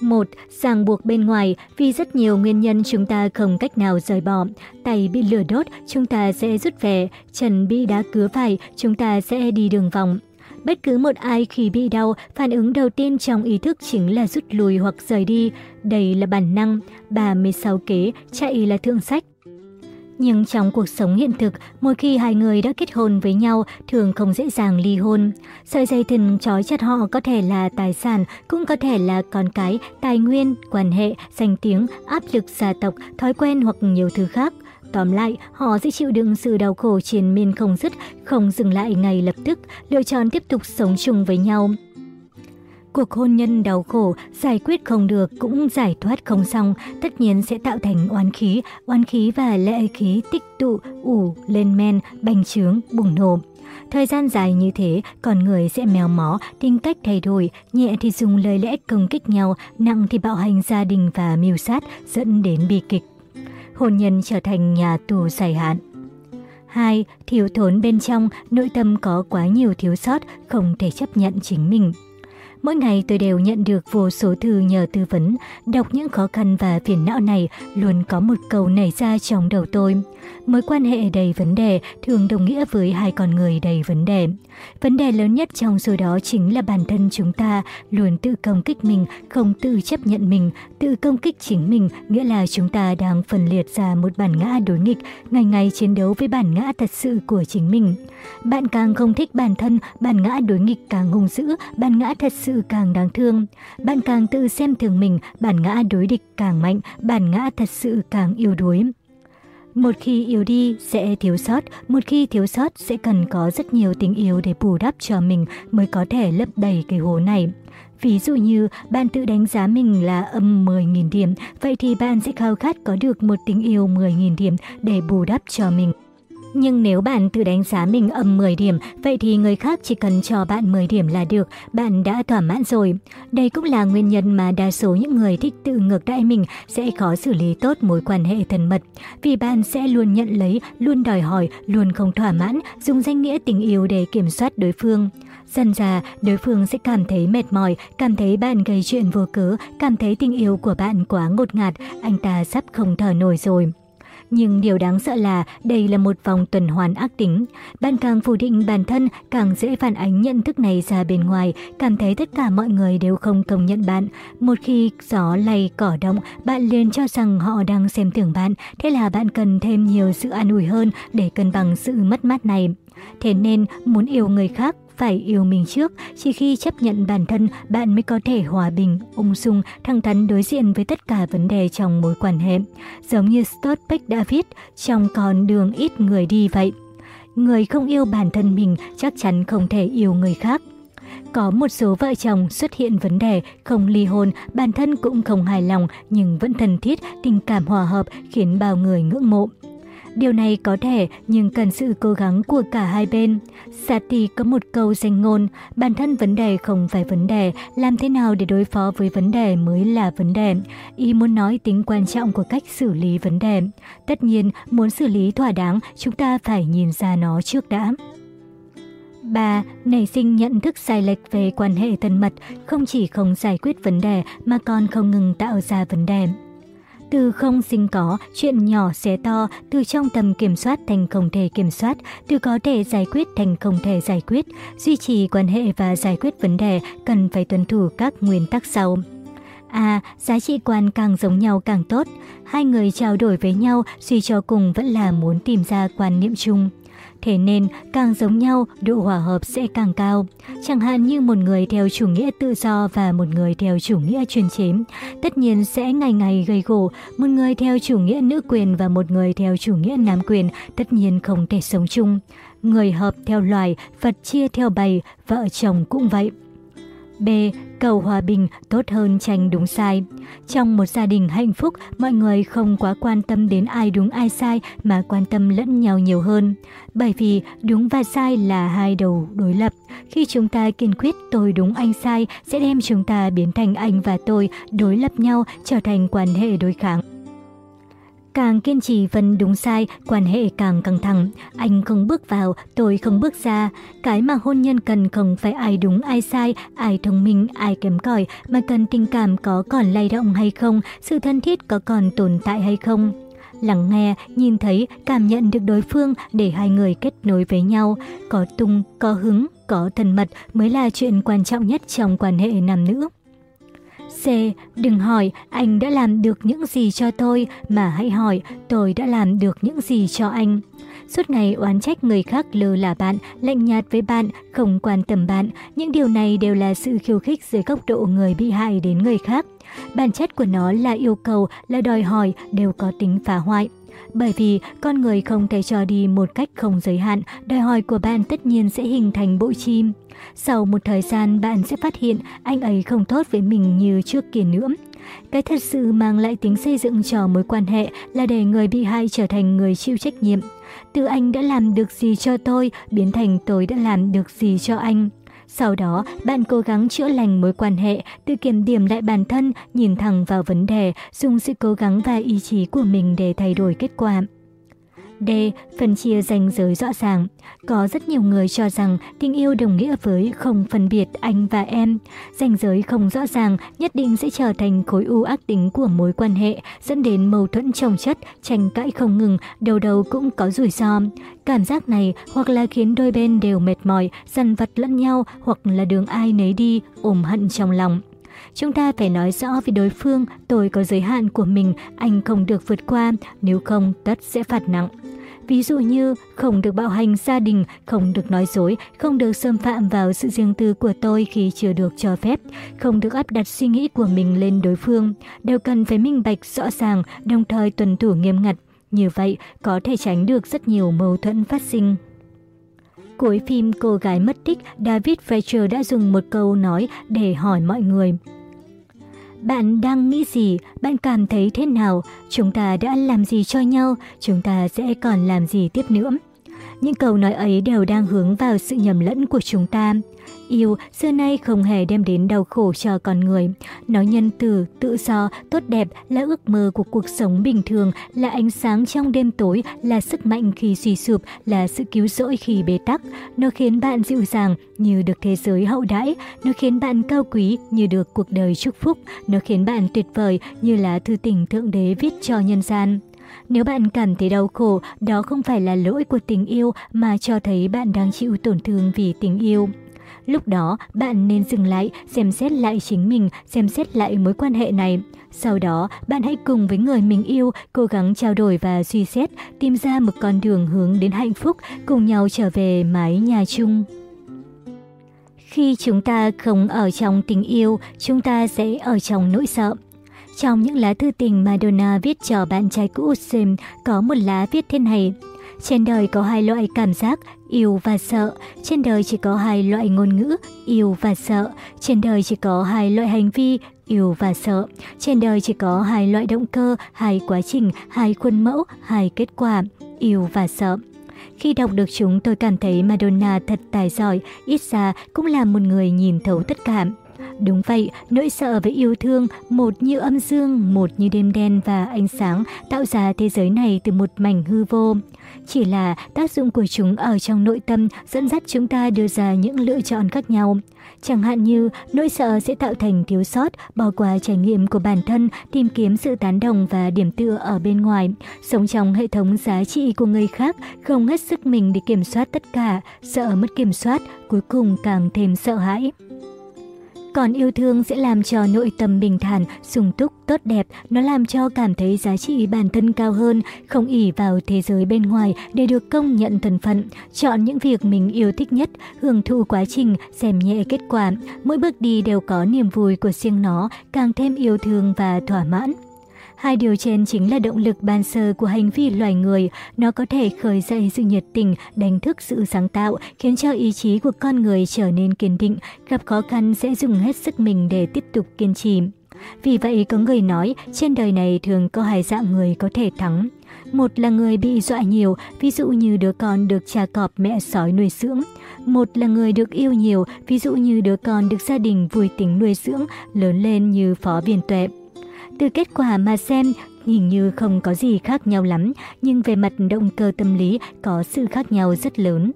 Một, ràng buộc bên ngoài, vì rất nhiều nguyên nhân chúng ta không cách nào rời bỏ. Tay bị lửa đốt, chúng ta sẽ rút về. Chân bị đá cứa phải, chúng ta sẽ đi đường vòng. Bất cứ một ai khi bị đau, phản ứng đầu tiên trong ý thức chính là rút lui hoặc rời đi. Đây là bản năng, 36 kế, chạy là thượng sách. Nhưng trong cuộc sống hiện thực, một khi hai người đã kết hôn với nhau, thường không dễ dàng ly hôn. Sợi dây thừng trói chặt họ có thể là tài sản, cũng có thể là con cái, tài nguyên, quan hệ, danh tiếng, áp lực gia tộc, thói quen hoặc nhiều thứ khác. Tóm lại, họ sẽ chịu đựng sự đau khổ triền miên không dứt, không dừng lại ngay lập tức, lựa chọn tiếp tục sống chung với nhau. Cuộc hôn nhân đau khổ, giải quyết không được cũng giải thoát không xong, tất nhiên sẽ tạo thành oán khí, oán khí và lệ khí tích tụ, ủ, lên men, bành trướng, bùng nổ. Thời gian dài như thế, con người sẽ mèo mó, tính cách thay đổi, nhẹ thì dùng lời lẽ công kích nhau, nặng thì bạo hành gia đình và mưu sát, dẫn đến bi kịch hôn nhân trở thành nhà tù dài hạn. 2. Thiếu thốn bên trong, nội tâm có quá nhiều thiếu sót, không thể chấp nhận chính mình. Mỗi ngày tôi đều nhận được vô số thư nhờ tư vấn, đọc những khó khăn và phiền não này luôn có một câu nảy ra trong đầu tôi. Mối quan hệ đầy vấn đề thường đồng nghĩa với hai con người đầy vấn đề. Vấn đề lớn nhất trong số đó chính là bản thân chúng ta luôn tự công kích mình, không tự chấp nhận mình, tự công kích chính mình, nghĩa là chúng ta đang phân liệt ra một bản ngã đối nghịch, ngày ngày chiến đấu với bản ngã thật sự của chính mình. Bạn càng không thích bản thân, bản ngã đối nghịch càng hung dữ, bản ngã thật sự càng đáng thương. Bạn càng tự xem thường mình, bản ngã đối địch càng mạnh, bản ngã thật sự càng yếu đuối. Một khi yếu đi sẽ thiếu sót, một khi thiếu sót sẽ cần có rất nhiều tình yêu để bù đắp cho mình mới có thể lấp đầy cái hố này. Ví dụ như bạn tự đánh giá mình là âm 10.000 điểm, vậy thì bạn sẽ khao khát có được một tình yêu 10.000 điểm để bù đắp cho mình. Nhưng nếu bạn tự đánh giá mình âm 10 điểm, vậy thì người khác chỉ cần cho bạn 10 điểm là được, bạn đã thỏa mãn rồi. Đây cũng là nguyên nhân mà đa số những người thích tự ngược đãi mình sẽ khó xử lý tốt mối quan hệ thân mật. Vì bạn sẽ luôn nhận lấy, luôn đòi hỏi, luôn không thỏa mãn, dùng danh nghĩa tình yêu để kiểm soát đối phương. Dần ra, đối phương sẽ cảm thấy mệt mỏi, cảm thấy bạn gây chuyện vô cớ, cảm thấy tình yêu của bạn quá ngột ngạt, anh ta sắp không thở nổi rồi. Nhưng điều đáng sợ là đây là một vòng tuần hoàn ác tính. Bạn càng phủ định bản thân, càng dễ phản ánh nhận thức này ra bên ngoài, cảm thấy tất cả mọi người đều không công nhận bạn. Một khi gió lay cỏ động, bạn liền cho rằng họ đang xem thường bạn, thế là bạn cần thêm nhiều sự an ủi hơn để cân bằng sự mất mát này. Thế nên, muốn yêu người khác, phải yêu mình trước, chỉ khi chấp nhận bản thân bạn mới có thể hòa bình, ung dung, thẳng thắn đối diện với tất cả vấn đề trong mối quan hệ. Giống như Stott đã viết, trong con đường ít người đi vậy. Người không yêu bản thân mình chắc chắn không thể yêu người khác. Có một số vợ chồng xuất hiện vấn đề không ly hôn, bản thân cũng không hài lòng nhưng vẫn thân thiết, tình cảm hòa hợp khiến bao người ngưỡng mộ. Điều này có thể nhưng cần sự cố gắng của cả hai bên. Sati có một câu danh ngôn, bản thân vấn đề không phải vấn đề, làm thế nào để đối phó với vấn đề mới là vấn đề. Ý muốn nói tính quan trọng của cách xử lý vấn đề. Tất nhiên, muốn xử lý thỏa đáng, chúng ta phải nhìn ra nó trước đã. 3. Nảy sinh nhận thức sai lệch về quan hệ thân mật, không chỉ không giải quyết vấn đề mà còn không ngừng tạo ra vấn đề. Từ không sinh có, chuyện nhỏ sẽ to, từ trong tầm kiểm soát thành không thể kiểm soát, từ có thể giải quyết thành không thể giải quyết. Duy trì quan hệ và giải quyết vấn đề cần phải tuân thủ các nguyên tắc sau. A. Giá trị quan càng giống nhau càng tốt. Hai người trao đổi với nhau, suy cho cùng vẫn là muốn tìm ra quan niệm chung. Thế nên, càng giống nhau, độ hòa hợp sẽ càng cao. Chẳng hạn như một người theo chủ nghĩa tự do và một người theo chủ nghĩa chuyên chế, Tất nhiên sẽ ngày ngày gây gổ. Một người theo chủ nghĩa nữ quyền và một người theo chủ nghĩa nam quyền tất nhiên không thể sống chung. Người hợp theo loài, Phật chia theo bầy, vợ chồng cũng vậy. B. Cầu hòa bình tốt hơn tranh đúng sai. Trong một gia đình hạnh phúc, mọi người không quá quan tâm đến ai đúng ai sai mà quan tâm lẫn nhau nhiều hơn. Bởi vì đúng và sai là hai đầu đối lập. Khi chúng ta kiên quyết tôi đúng anh sai sẽ đem chúng ta biến thành anh và tôi đối lập nhau trở thành quan hệ đối kháng. Càng kiên trì phân đúng sai, quan hệ càng căng thẳng. Anh không bước vào, tôi không bước ra. Cái mà hôn nhân cần không phải ai đúng ai sai, ai thông minh, ai kém cỏi, mà cần tình cảm có còn lay động hay không, sự thân thiết có còn tồn tại hay không. Lắng nghe, nhìn thấy, cảm nhận được đối phương để hai người kết nối với nhau. Có tung, có hứng, có thân mật mới là chuyện quan trọng nhất trong quan hệ nam nữ. C. Đừng hỏi anh đã làm được những gì cho tôi, mà hãy hỏi tôi đã làm được những gì cho anh. Suốt ngày oán trách người khác lơ là bạn, lạnh nhạt với bạn, không quan tâm bạn. Những điều này đều là sự khiêu khích dưới góc độ người bị hại đến người khác. Bản chất của nó là yêu cầu, là đòi hỏi, đều có tính phá hoại. Bởi vì con người không thể cho đi một cách không giới hạn, đòi hỏi của bạn tất nhiên sẽ hình thành bộ chim. Sau một thời gian bạn sẽ phát hiện anh ấy không tốt với mình như trước kia nữa. Cái thật sự mang lại tính xây dựng cho mối quan hệ là để người bị hại trở thành người chịu trách nhiệm. Từ anh đã làm được gì cho tôi, biến thành tôi đã làm được gì cho anh. Sau đó, bạn cố gắng chữa lành mối quan hệ, tự kiểm điểm lại bản thân, nhìn thẳng vào vấn đề, dùng sự cố gắng và ý chí của mình để thay đổi kết quả. D. Phân chia ranh giới rõ ràng. Có rất nhiều người cho rằng tình yêu đồng nghĩa với không phân biệt anh và em. Ranh giới không rõ ràng nhất định sẽ trở thành khối u ác tính của mối quan hệ, dẫn đến mâu thuẫn trồng chất, tranh cãi không ngừng, đầu đầu cũng có rủi ro. Cảm giác này hoặc là khiến đôi bên đều mệt mỏi, dằn vặt lẫn nhau hoặc là đường ai nấy đi, ôm hận trong lòng. Chúng ta phải nói rõ với đối phương, tôi có giới hạn của mình, anh không được vượt qua, nếu không tất sẽ phạt nặng. Ví dụ như không được bạo hành gia đình, không được nói dối, không được xâm phạm vào sự riêng tư của tôi khi chưa được cho phép, không được áp đặt suy nghĩ của mình lên đối phương, đều cần phải minh bạch rõ ràng, đồng thời tuân thủ nghiêm ngặt. Như vậy, có thể tránh được rất nhiều mâu thuẫn phát sinh. Cuối phim Cô gái mất tích, David Fletcher đã dùng một câu nói để hỏi mọi người. Bạn đang nghĩ gì? Bạn cảm thấy thế nào? Chúng ta đã làm gì cho nhau? Chúng ta sẽ còn làm gì tiếp nữa? Những câu nói ấy đều đang hướng vào sự nhầm lẫn của chúng ta. Yêu xưa nay không hề đem đến đau khổ cho con người. Nó nhân từ, tự do, tốt đẹp là ước mơ của cuộc sống bình thường, là ánh sáng trong đêm tối, là sức mạnh khi suy sụp, là sự cứu rỗi khi bế tắc. Nó khiến bạn dịu dàng như được thế giới hậu đãi, nó khiến bạn cao quý như được cuộc đời chúc phúc, nó khiến bạn tuyệt vời như là thư tình thượng đế viết cho nhân gian. Nếu bạn cảm thấy đau khổ, đó không phải là lỗi của tình yêu mà cho thấy bạn đang chịu tổn thương vì tình yêu. Lúc đó, bạn nên dừng lại, xem xét lại chính mình, xem xét lại mối quan hệ này. Sau đó, bạn hãy cùng với người mình yêu, cố gắng trao đổi và suy xét, tìm ra một con đường hướng đến hạnh phúc, cùng nhau trở về mái nhà chung. Khi chúng ta không ở trong tình yêu, chúng ta sẽ ở trong nỗi sợ. Trong những lá thư tình Madonna viết cho bạn trai cũ Sim, có một lá viết thế này. Trên đời có hai loại cảm giác, yêu và sợ. Trên đời chỉ có hai loại ngôn ngữ, yêu và sợ. Trên đời chỉ có hai loại hành vi, yêu và sợ. Trên đời chỉ có hai loại động cơ, hai quá trình, hai khuôn mẫu, hai kết quả, yêu và sợ. Khi đọc được chúng tôi cảm thấy Madonna thật tài giỏi, ít ra cũng là một người nhìn thấu tất cả. Đúng vậy, nỗi sợ với yêu thương, một như âm dương, một như đêm đen và ánh sáng, tạo ra thế giới này từ một mảnh hư vô. Chỉ là tác dụng của chúng ở trong nội tâm dẫn dắt chúng ta đưa ra những lựa chọn khác nhau. Chẳng hạn như nỗi sợ sẽ tạo thành thiếu sót, bỏ qua trải nghiệm của bản thân, tìm kiếm sự tán đồng và điểm tựa ở bên ngoài. Sống trong hệ thống giá trị của người khác, không hết sức mình để kiểm soát tất cả, sợ mất kiểm soát, cuối cùng càng thêm sợ hãi. Còn yêu thương sẽ làm cho nội tâm bình thản, sung túc, tốt đẹp, nó làm cho cảm thấy giá trị bản thân cao hơn, không ỉ vào thế giới bên ngoài để được công nhận thân phận, chọn những việc mình yêu thích nhất, hưởng thụ quá trình, xem nhẹ kết quả, mỗi bước đi đều có niềm vui của riêng nó, càng thêm yêu thương và thỏa mãn. Hai điều trên chính là động lực ban sơ của hành vi loài người. Nó có thể khởi dậy sự nhiệt tình, đánh thức sự sáng tạo, khiến cho ý chí của con người trở nên kiên định, gặp khó khăn sẽ dùng hết sức mình để tiếp tục kiên trì. Vì vậy có người nói trên đời này thường có hai dạng người có thể thắng. Một là người bị dọa nhiều, ví dụ như đứa con được cha cọp mẹ sói nuôi dưỡng. Một là người được yêu nhiều, ví dụ như đứa con được gia đình vui tính nuôi dưỡng, lớn lên như phó viên tuệ. Từ kết quả mà xem, hình như không có gì khác nhau lắm, nhưng về mặt động cơ tâm lý có sự khác nhau rất lớn.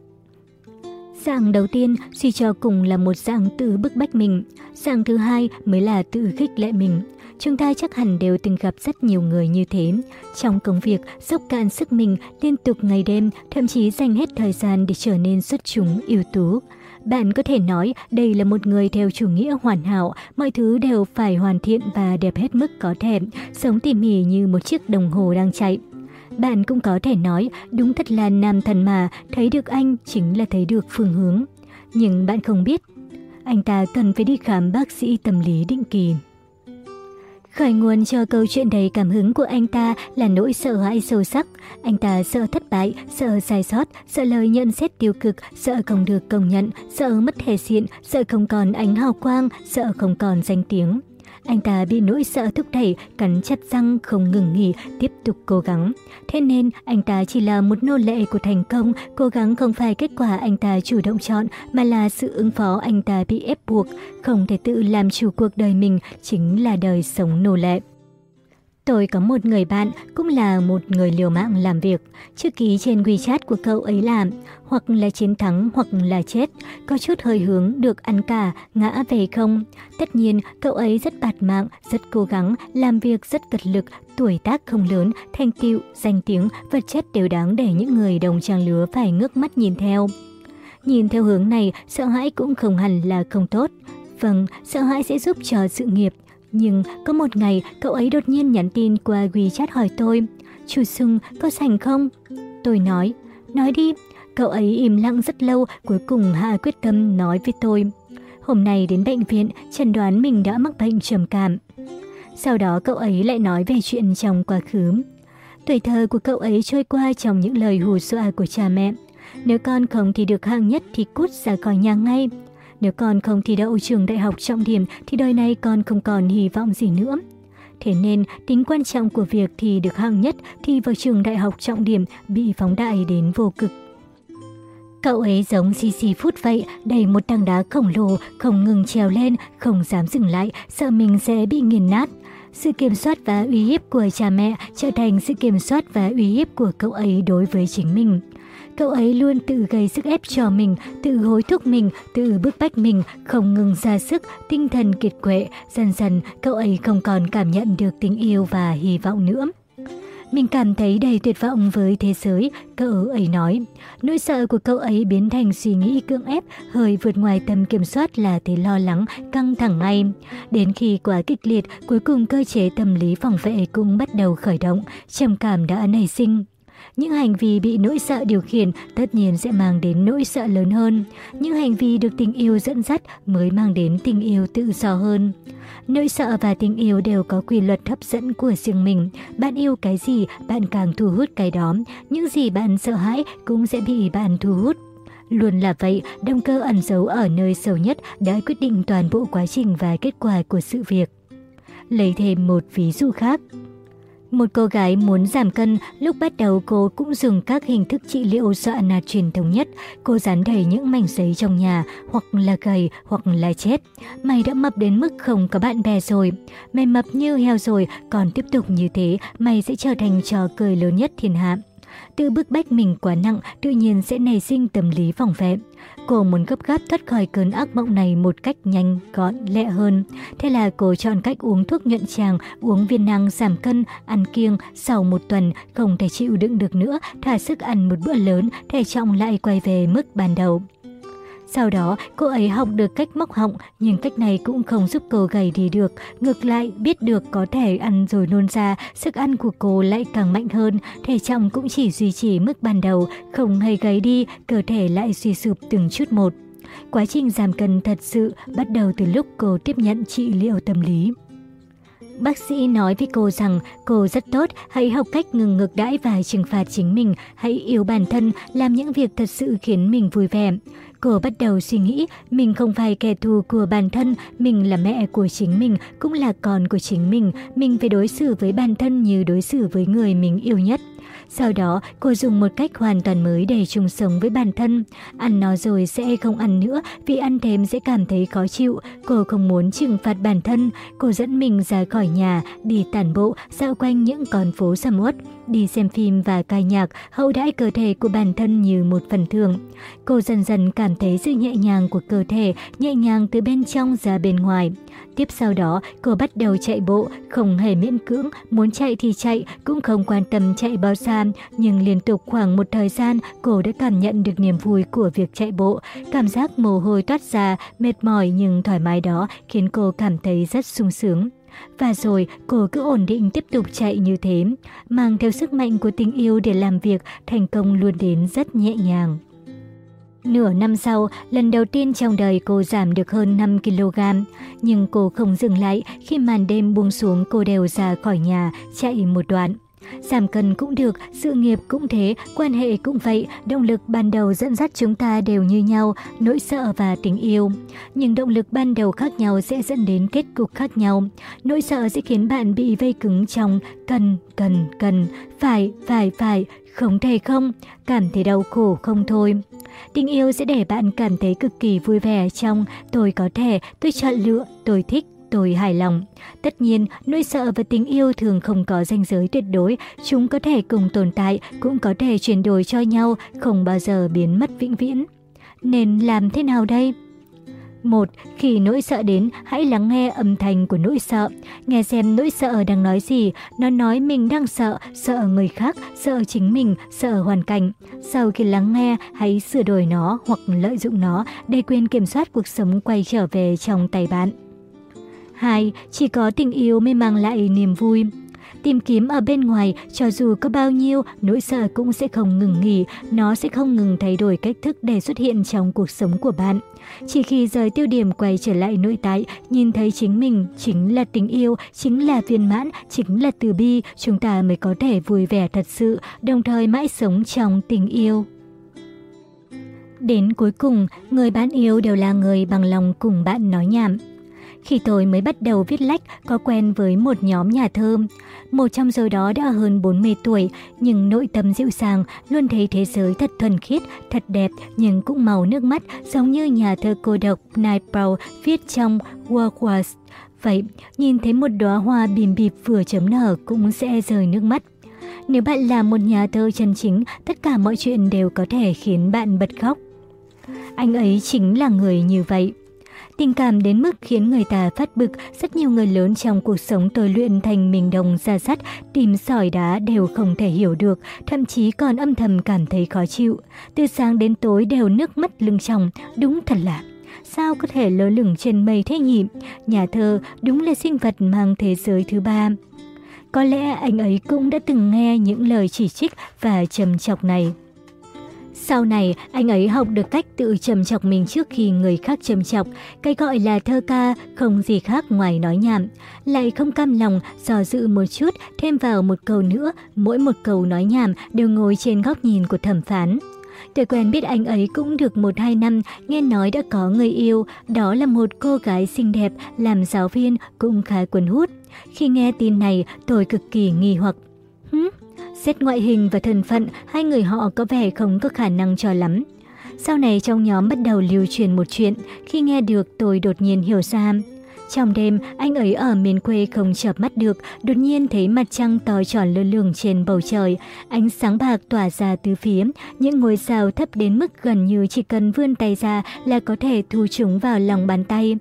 Dạng đầu tiên suy cho cùng là một dạng tự bức bách mình, dạng thứ hai mới là tự khích lệ mình. Chúng ta chắc hẳn đều từng gặp rất nhiều người như thế. Trong công việc, dốc cạn sức mình liên tục ngày đêm, thậm chí dành hết thời gian để trở nên xuất chúng, ưu tú. Bạn có thể nói đây là một người theo chủ nghĩa hoàn hảo, mọi thứ đều phải hoàn thiện và đẹp hết mức có thể, sống tỉ mỉ như một chiếc đồng hồ đang chạy. Bạn cũng có thể nói, đúng thật là nam thần mà, thấy được anh chính là thấy được phương hướng. Nhưng bạn không biết, anh ta cần phải đi khám bác sĩ tâm lý định kỳ. Khởi nguồn cho câu chuyện đầy cảm hứng của anh ta là nỗi sợ hãi sâu sắc. Anh ta sợ thất bại, sợ sai sót, sợ lời nhận xét tiêu cực, sợ không được công nhận, sợ mất thể diện, sợ không còn ánh hào quang, sợ không còn danh tiếng. Anh ta bị nỗi sợ thúc đẩy, cắn chặt răng không ngừng nghỉ, tiếp tục cố gắng. Thế nên, anh ta chỉ là một nô lệ của thành công, cố gắng không phải kết quả anh ta chủ động chọn, mà là sự ứng phó anh ta bị ép buộc. Không thể tự làm chủ cuộc đời mình, chính là đời sống nô lệ. Tôi có một người bạn, cũng là một người liều mạng làm việc. Chữ ký trên WeChat của cậu ấy làm, hoặc là chiến thắng hoặc là chết, có chút hơi hướng được ăn cả, ngã về không. Tất nhiên, cậu ấy rất bạt mạng, rất cố gắng, làm việc rất cật lực, tuổi tác không lớn, thành tựu, danh tiếng, vật chất đều đáng để những người đồng trang lứa phải ngước mắt nhìn theo. Nhìn theo hướng này, sợ hãi cũng không hẳn là không tốt. Vâng, sợ hãi sẽ giúp cho sự nghiệp, nhưng có một ngày cậu ấy đột nhiên nhắn tin qua WeChat hỏi tôi Chủ Sung, có sành không? Tôi nói Nói đi. Cậu ấy im lặng rất lâu, cuối cùng hạ quyết tâm nói với tôi, Hôm nay đến bệnh viện, chẩn đoán mình đã mắc bệnh trầm cảm. Sau đó cậu ấy lại nói về chuyện trong quá khứ. Tuổi thơ của cậu ấy trôi qua trong những lời hù dọa của cha mẹ. Nếu con không thì được hạng nhất thì cút ra khỏi nhà ngay nếu con không thi đậu trường đại học trọng điểm thì đời này con không còn hy vọng gì nữa. Thế nên, tính quan trọng của việc thi được hạng nhất thi vào trường đại học trọng điểm bị phóng đại đến vô cực. Cậu ấy giống Sisi phút vậy, đầy một tảng đá khổng lồ, không ngừng trèo lên, không dám dừng lại, sợ mình sẽ bị nghiền nát. Sự kiểm soát và uy hiếp của cha mẹ trở thành sự kiểm soát và uy hiếp của cậu ấy đối với chính mình. Cậu ấy luôn tự gây sức ép cho mình, tự hối thúc mình, tự bức bách mình, không ngừng ra sức, tinh thần kiệt quệ. Dần dần, cậu ấy không còn cảm nhận được tình yêu và hy vọng nữa. Mình cảm thấy đầy tuyệt vọng với thế giới, cậu ấy nói. Nỗi sợ của cậu ấy biến thành suy nghĩ cưỡng ép, hơi vượt ngoài tầm kiểm soát là thấy lo lắng, căng thẳng ngay. Đến khi quá kịch liệt, cuối cùng cơ chế tâm lý phòng vệ cũng bắt đầu khởi động, trầm cảm đã nảy sinh. Những hành vi bị nỗi sợ điều khiển tất nhiên sẽ mang đến nỗi sợ lớn hơn. Những hành vi được tình yêu dẫn dắt mới mang đến tình yêu tự do hơn. Nỗi sợ và tình yêu đều có quy luật hấp dẫn của riêng mình. Bạn yêu cái gì, bạn càng thu hút cái đó. Những gì bạn sợ hãi cũng sẽ bị bạn thu hút. Luôn là vậy, động cơ ẩn giấu ở nơi sâu nhất đã quyết định toàn bộ quá trình và kết quả của sự việc. Lấy thêm một ví dụ khác. Một cô gái muốn giảm cân, lúc bắt đầu cô cũng dùng các hình thức trị liệu do nạt truyền thống nhất. Cô dán đầy những mảnh giấy trong nhà, hoặc là gầy, hoặc là chết. Mày đã mập đến mức không có bạn bè rồi. Mày mập như heo rồi, còn tiếp tục như thế, mày sẽ trở thành trò cười lớn nhất thiên hạ. Tự bức bách mình quá nặng, tự nhiên sẽ nảy sinh tâm lý phòng vệ. Cô muốn gấp gáp thoát khỏi cơn ác mộng này một cách nhanh, gọn, lẹ hơn. Thế là cô chọn cách uống thuốc nhuận tràng, uống viên năng giảm cân, ăn kiêng. Sau một tuần, không thể chịu đựng được nữa, thả sức ăn một bữa lớn, thể trọng lại quay về mức ban đầu. Sau đó, cô ấy học được cách móc họng, nhưng cách này cũng không giúp cô gầy đi được. Ngược lại, biết được có thể ăn rồi nôn ra, sức ăn của cô lại càng mạnh hơn, thể trọng cũng chỉ duy trì mức ban đầu, không hay gầy đi, cơ thể lại suy sụp từng chút một. Quá trình giảm cân thật sự bắt đầu từ lúc cô tiếp nhận trị liệu tâm lý. Bác sĩ nói với cô rằng cô rất tốt, hãy học cách ngừng ngược đãi và trừng phạt chính mình, hãy yêu bản thân, làm những việc thật sự khiến mình vui vẻ. Cô bắt đầu suy nghĩ mình không phải kẻ thù của bản thân, mình là mẹ của chính mình, cũng là con của chính mình, mình phải đối xử với bản thân như đối xử với người mình yêu nhất. Sau đó, cô dùng một cách hoàn toàn mới để chung sống với bản thân. Ăn nó rồi sẽ không ăn nữa, vì ăn thêm sẽ cảm thấy khó chịu. Cô không muốn trừng phạt bản thân. Cô dẫn mình ra khỏi nhà, đi tản bộ, dạo quanh những con phố sầm uất, đi xem phim và ca nhạc, hậu đãi cơ thể của bản thân như một phần thưởng. Cô dần dần cảm thấy sự nhẹ nhàng của cơ thể, nhẹ nhàng từ bên trong ra bên ngoài. Tiếp sau đó, cô bắt đầu chạy bộ, không hề miễn cưỡng, muốn chạy thì chạy, cũng không quan tâm chạy bao xa, nhưng liên tục khoảng một thời gian, cô đã cảm nhận được niềm vui của việc chạy bộ. Cảm giác mồ hôi toát ra, mệt mỏi nhưng thoải mái đó khiến cô cảm thấy rất sung sướng. Và rồi cô cứ ổn định tiếp tục chạy như thế, mang theo sức mạnh của tình yêu để làm việc, thành công luôn đến rất nhẹ nhàng. Nửa năm sau, lần đầu tiên trong đời cô giảm được hơn 5kg. Nhưng cô không dừng lại, khi màn đêm buông xuống cô đều ra khỏi nhà, chạy một đoạn. Giảm cân cũng được, sự nghiệp cũng thế, quan hệ cũng vậy, động lực ban đầu dẫn dắt chúng ta đều như nhau, nỗi sợ và tình yêu. Nhưng động lực ban đầu khác nhau sẽ dẫn đến kết cục khác nhau. Nỗi sợ sẽ khiến bạn bị vây cứng trong cần, cần, cần, phải, phải, phải, không thể không, cảm thấy đau khổ không thôi. Tình yêu sẽ để bạn cảm thấy cực kỳ vui vẻ trong tôi có thể, tôi chọn lựa, tôi thích, tôi hài lòng. Tất nhiên, nỗi sợ và tình yêu thường không có ranh giới tuyệt đối, chúng có thể cùng tồn tại, cũng có thể chuyển đổi cho nhau, không bao giờ biến mất vĩnh viễn. Nên làm thế nào đây? Một, khi nỗi sợ đến, hãy lắng nghe âm thanh của nỗi sợ. Nghe xem nỗi sợ đang nói gì. Nó nói mình đang sợ, sợ người khác, sợ chính mình, sợ hoàn cảnh. Sau khi lắng nghe, hãy sửa đổi nó hoặc lợi dụng nó để quyền kiểm soát cuộc sống quay trở về trong tay bạn. 2. Chỉ có tình yêu mới mang lại niềm vui. Tìm kiếm ở bên ngoài, cho dù có bao nhiêu, nỗi sợ cũng sẽ không ngừng nghỉ, nó sẽ không ngừng thay đổi cách thức để xuất hiện trong cuộc sống của bạn. Chỉ khi rời tiêu điểm quay trở lại nội tại, nhìn thấy chính mình, chính là tình yêu, chính là viên mãn, chính là từ bi, chúng ta mới có thể vui vẻ thật sự, đồng thời mãi sống trong tình yêu. Đến cuối cùng, người bạn yêu đều là người bằng lòng cùng bạn nói nhảm. Khi tôi mới bắt đầu viết lách, có quen với một nhóm nhà thơ. Một trong số đó đã hơn 40 tuổi, nhưng nội tâm dịu dàng, luôn thấy thế giới thật thuần khiết, thật đẹp, nhưng cũng màu nước mắt, giống như nhà thơ cô độc Night Brown viết trong World Was. Vậy, nhìn thấy một đóa hoa bìm bịp vừa chấm nở cũng sẽ rời nước mắt. Nếu bạn là một nhà thơ chân chính, tất cả mọi chuyện đều có thể khiến bạn bật khóc. Anh ấy chính là người như vậy. Tình cảm đến mức khiến người ta phát bực, rất nhiều người lớn trong cuộc sống tôi luyện thành mình đồng ra sắt, tìm sỏi đá đều không thể hiểu được, thậm chí còn âm thầm cảm thấy khó chịu. Từ sáng đến tối đều nước mắt lưng tròng, đúng thật là sao có thể lơ lửng trên mây thế nhỉ? Nhà thơ đúng là sinh vật mang thế giới thứ ba. Có lẽ anh ấy cũng đã từng nghe những lời chỉ trích và trầm chọc này. Sau này, anh ấy học được cách tự trầm chọc mình trước khi người khác trầm chọc. Cái gọi là thơ ca không gì khác ngoài nói nhảm. Lại không cam lòng, dò dự một chút, thêm vào một câu nữa, mỗi một câu nói nhảm đều ngồi trên góc nhìn của thẩm phán. Tôi quen biết anh ấy cũng được một hai năm, nghe nói đã có người yêu, đó là một cô gái xinh đẹp, làm giáo viên, cũng khá cuốn hút. Khi nghe tin này, tôi cực kỳ nghi hoặc. Hứ, xét ngoại hình và thân phận, hai người họ có vẻ không có khả năng cho lắm. Sau này trong nhóm bắt đầu lưu truyền một chuyện, khi nghe được tôi đột nhiên hiểu ra. Trong đêm, anh ấy ở miền quê không chợp mắt được, đột nhiên thấy mặt trăng to tròn lơ lửng trên bầu trời. Ánh sáng bạc tỏa ra từ phía, những ngôi sao thấp đến mức gần như chỉ cần vươn tay ra là có thể thu chúng vào lòng bàn tay.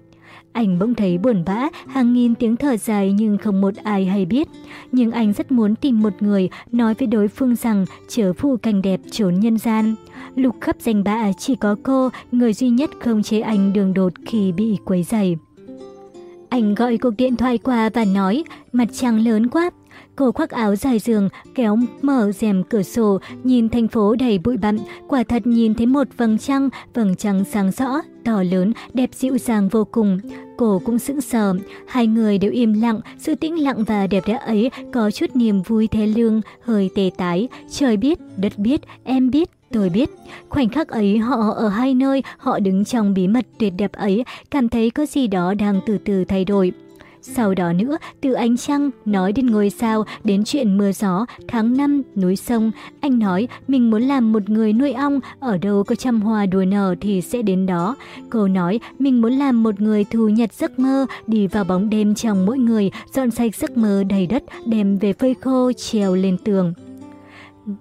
Anh bỗng thấy buồn bã, hàng nghìn tiếng thở dài nhưng không một ai hay biết. Nhưng anh rất muốn tìm một người, nói với đối phương rằng chớ phu cảnh đẹp trốn nhân gian. Lục khắp danh bạ chỉ có cô, người duy nhất không chế anh đường đột khi bị quấy dày. Anh gọi cuộc điện thoại qua và nói, mặt trăng lớn quá. Cô khoác áo dài giường, kéo mở rèm cửa sổ, nhìn thành phố đầy bụi bặm, quả thật nhìn thấy một vầng trăng, vầng trăng sáng rõ, to lớn, đẹp dịu dàng vô cùng. Cô cũng sững sờ, hai người đều im lặng, sự tĩnh lặng và đẹp đẽ ấy có chút niềm vui thế lương, hơi tê tái, trời biết, đất biết, em biết, Tôi biết, khoảnh khắc ấy họ ở hai nơi, họ đứng trong bí mật tuyệt đẹp ấy, cảm thấy có gì đó đang từ từ thay đổi. Sau đó nữa, từ ánh trăng, nói đến ngôi sao, đến chuyện mưa gió, tháng năm, núi sông. Anh nói mình muốn làm một người nuôi ong, ở đâu có trăm hoa đùa nở thì sẽ đến đó. Cô nói mình muốn làm một người thu nhật giấc mơ, đi vào bóng đêm trong mỗi người, dọn sạch giấc mơ đầy đất, đem về phơi khô, treo lên tường.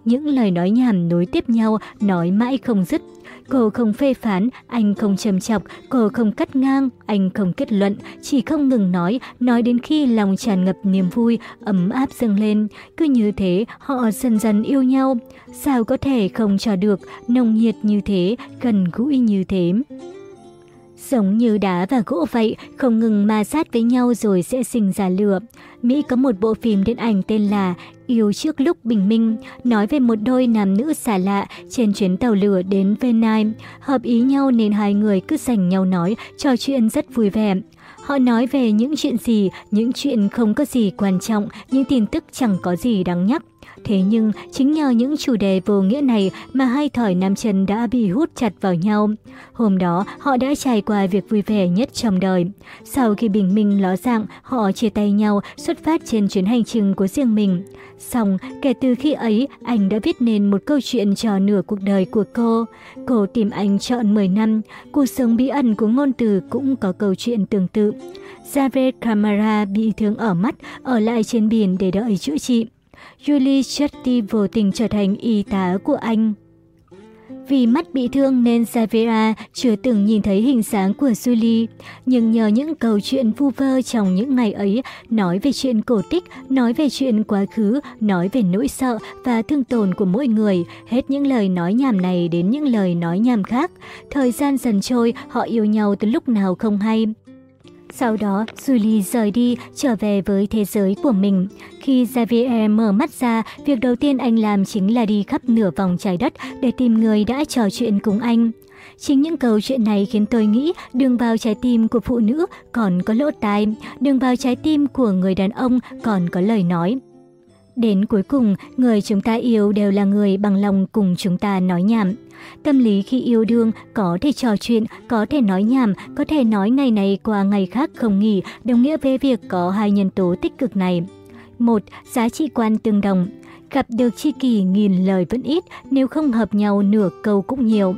Những lời nói nhảm nối tiếp nhau, nói mãi không dứt. Cô không phê phán, anh không trầm chọc, cô không cắt ngang, anh không kết luận, chỉ không ngừng nói, nói đến khi lòng tràn ngập niềm vui, ấm áp dâng lên. Cứ như thế, họ dần dần yêu nhau. Sao có thể không cho được, nồng nhiệt như thế, gần gũi như thế. Giống như đá và gỗ vậy, không ngừng ma sát với nhau rồi sẽ sinh ra lửa. Mỹ có một bộ phim điện ảnh tên là Yêu trước lúc bình minh, nói về một đôi nam nữ xà lạ trên chuyến tàu lửa đến Venice. Hợp ý nhau nên hai người cứ dành nhau nói, trò chuyện rất vui vẻ. Họ nói về những chuyện gì, những chuyện không có gì quan trọng, những tin tức chẳng có gì đáng nhắc. Thế nhưng, chính nhờ những chủ đề vô nghĩa này mà hai thỏi nam chân đã bị hút chặt vào nhau. Hôm đó, họ đã trải qua việc vui vẻ nhất trong đời. Sau khi bình minh ló dạng, họ chia tay nhau, xuất phát trên chuyến hành trình của riêng mình. Xong, kể từ khi ấy, anh đã viết nên một câu chuyện cho nửa cuộc đời của cô. Cô tìm anh chọn 10 năm. Cuộc sống bí ẩn của ngôn từ cũng có câu chuyện tương tự. Javed Camara bị thương ở mắt, ở lại trên biển để đợi chữa trị. Julie Chetty vô tình trở thành y tá của anh. Vì mắt bị thương nên Savera chưa từng nhìn thấy hình dáng của Julie. Nhưng nhờ những câu chuyện vu vơ trong những ngày ấy, nói về chuyện cổ tích, nói về chuyện quá khứ, nói về nỗi sợ và thương tổn của mỗi người, hết những lời nói nhảm này đến những lời nói nhảm khác. Thời gian dần trôi, họ yêu nhau từ lúc nào không hay. Sau đó, Julie rời đi, trở về với thế giới của mình. Khi Xavier mở mắt ra, việc đầu tiên anh làm chính là đi khắp nửa vòng trái đất để tìm người đã trò chuyện cùng anh. Chính những câu chuyện này khiến tôi nghĩ đường vào trái tim của phụ nữ còn có lỗ tai, đường vào trái tim của người đàn ông còn có lời nói. Đến cuối cùng, người chúng ta yêu đều là người bằng lòng cùng chúng ta nói nhảm. Tâm lý khi yêu đương có thể trò chuyện, có thể nói nhảm, có thể nói ngày này qua ngày khác không nghỉ, đồng nghĩa với việc có hai nhân tố tích cực này. một Giá trị quan tương đồng. Gặp được chi kỷ nghìn lời vẫn ít, nếu không hợp nhau nửa câu cũng nhiều.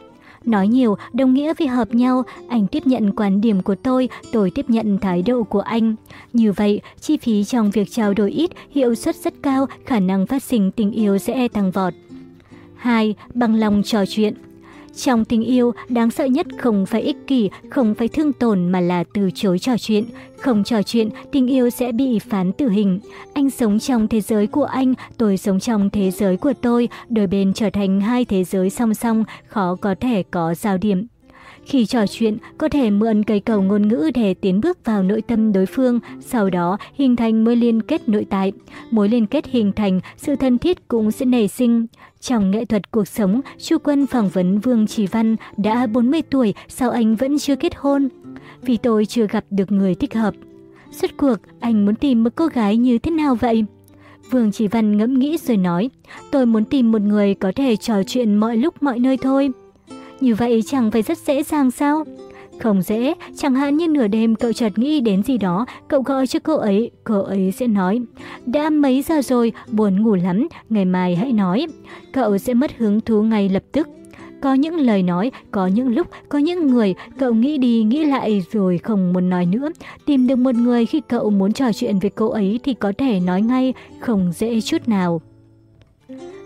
Nói nhiều đồng nghĩa với hợp nhau, anh tiếp nhận quan điểm của tôi, tôi tiếp nhận thái độ của anh. Như vậy, chi phí trong việc trao đổi ít, hiệu suất rất cao, khả năng phát sinh tình yêu sẽ tăng vọt. 2. Bằng lòng trò chuyện trong tình yêu, đáng sợ nhất không phải ích kỷ, không phải thương tổn mà là từ chối trò chuyện. Không trò chuyện, tình yêu sẽ bị phán tử hình. Anh sống trong thế giới của anh, tôi sống trong thế giới của tôi, đôi bên trở thành hai thế giới song song, khó có thể có giao điểm. Khi trò chuyện, có thể mượn cây cầu ngôn ngữ để tiến bước vào nội tâm đối phương, sau đó hình thành mối liên kết nội tại. Mối liên kết hình thành, sự thân thiết cũng sẽ nảy sinh. Trong nghệ thuật cuộc sống, Chu Quân phỏng vấn Vương Chỉ Văn đã 40 tuổi, sao anh vẫn chưa kết hôn? Vì tôi chưa gặp được người thích hợp. Suốt cuộc, anh muốn tìm một cô gái như thế nào vậy? Vương Chỉ Văn ngẫm nghĩ rồi nói, tôi muốn tìm một người có thể trò chuyện mọi lúc mọi nơi thôi. Như vậy chẳng phải rất dễ dàng sao? Không dễ, chẳng hạn như nửa đêm cậu chợt nghĩ đến gì đó, cậu gọi cho cô ấy, cô ấy sẽ nói, đã mấy giờ rồi, buồn ngủ lắm, ngày mai hãy nói. Cậu sẽ mất hứng thú ngay lập tức. Có những lời nói, có những lúc, có những người cậu nghĩ đi nghĩ lại rồi không muốn nói nữa. Tìm được một người khi cậu muốn trò chuyện với cô ấy thì có thể nói ngay, không dễ chút nào.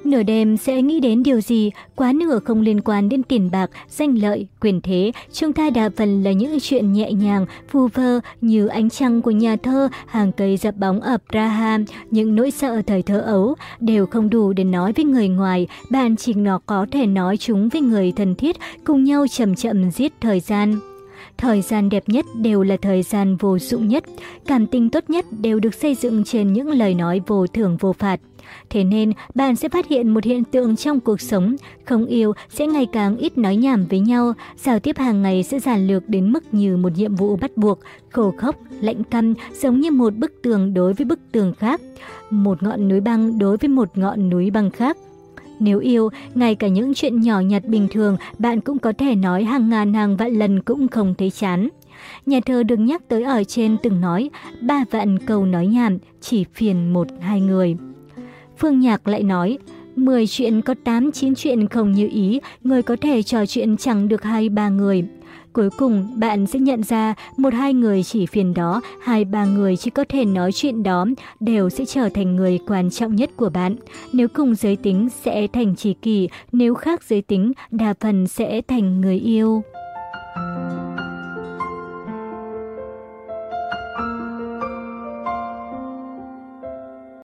Nửa đêm sẽ nghĩ đến điều gì, quá nửa không liên quan đến tiền bạc, danh lợi, quyền thế. Chúng ta đa phần là những chuyện nhẹ nhàng, phù vơ như ánh trăng của nhà thơ, hàng cây dập bóng ở Praha, những nỗi sợ thời thơ ấu, đều không đủ để nói với người ngoài. Bạn chỉ nó có thể nói chúng với người thân thiết, cùng nhau chậm chậm giết thời gian. Thời gian đẹp nhất đều là thời gian vô dụng nhất, cảm tình tốt nhất đều được xây dựng trên những lời nói vô thưởng vô phạt. Thế nên, bạn sẽ phát hiện một hiện tượng trong cuộc sống, không yêu sẽ ngày càng ít nói nhảm với nhau, giao tiếp hàng ngày sẽ giản lược đến mức như một nhiệm vụ bắt buộc, khổ khốc, lạnh căm, giống như một bức tường đối với bức tường khác, một ngọn núi băng đối với một ngọn núi băng khác. Nếu yêu, ngay cả những chuyện nhỏ nhặt bình thường, bạn cũng có thể nói hàng ngàn hàng vạn lần cũng không thấy chán. Nhà thơ được nhắc tới ở trên từng nói, ba vạn câu nói nhảm, chỉ phiền một hai người. Phương Nhạc lại nói, 10 chuyện có 8-9 chuyện không như ý, người có thể trò chuyện chẳng được hai ba người. Cuối cùng, bạn sẽ nhận ra một hai người chỉ phiền đó, hai ba người chỉ có thể nói chuyện đó, đều sẽ trở thành người quan trọng nhất của bạn. Nếu cùng giới tính sẽ thành chỉ kỷ, nếu khác giới tính, đa phần sẽ thành người yêu.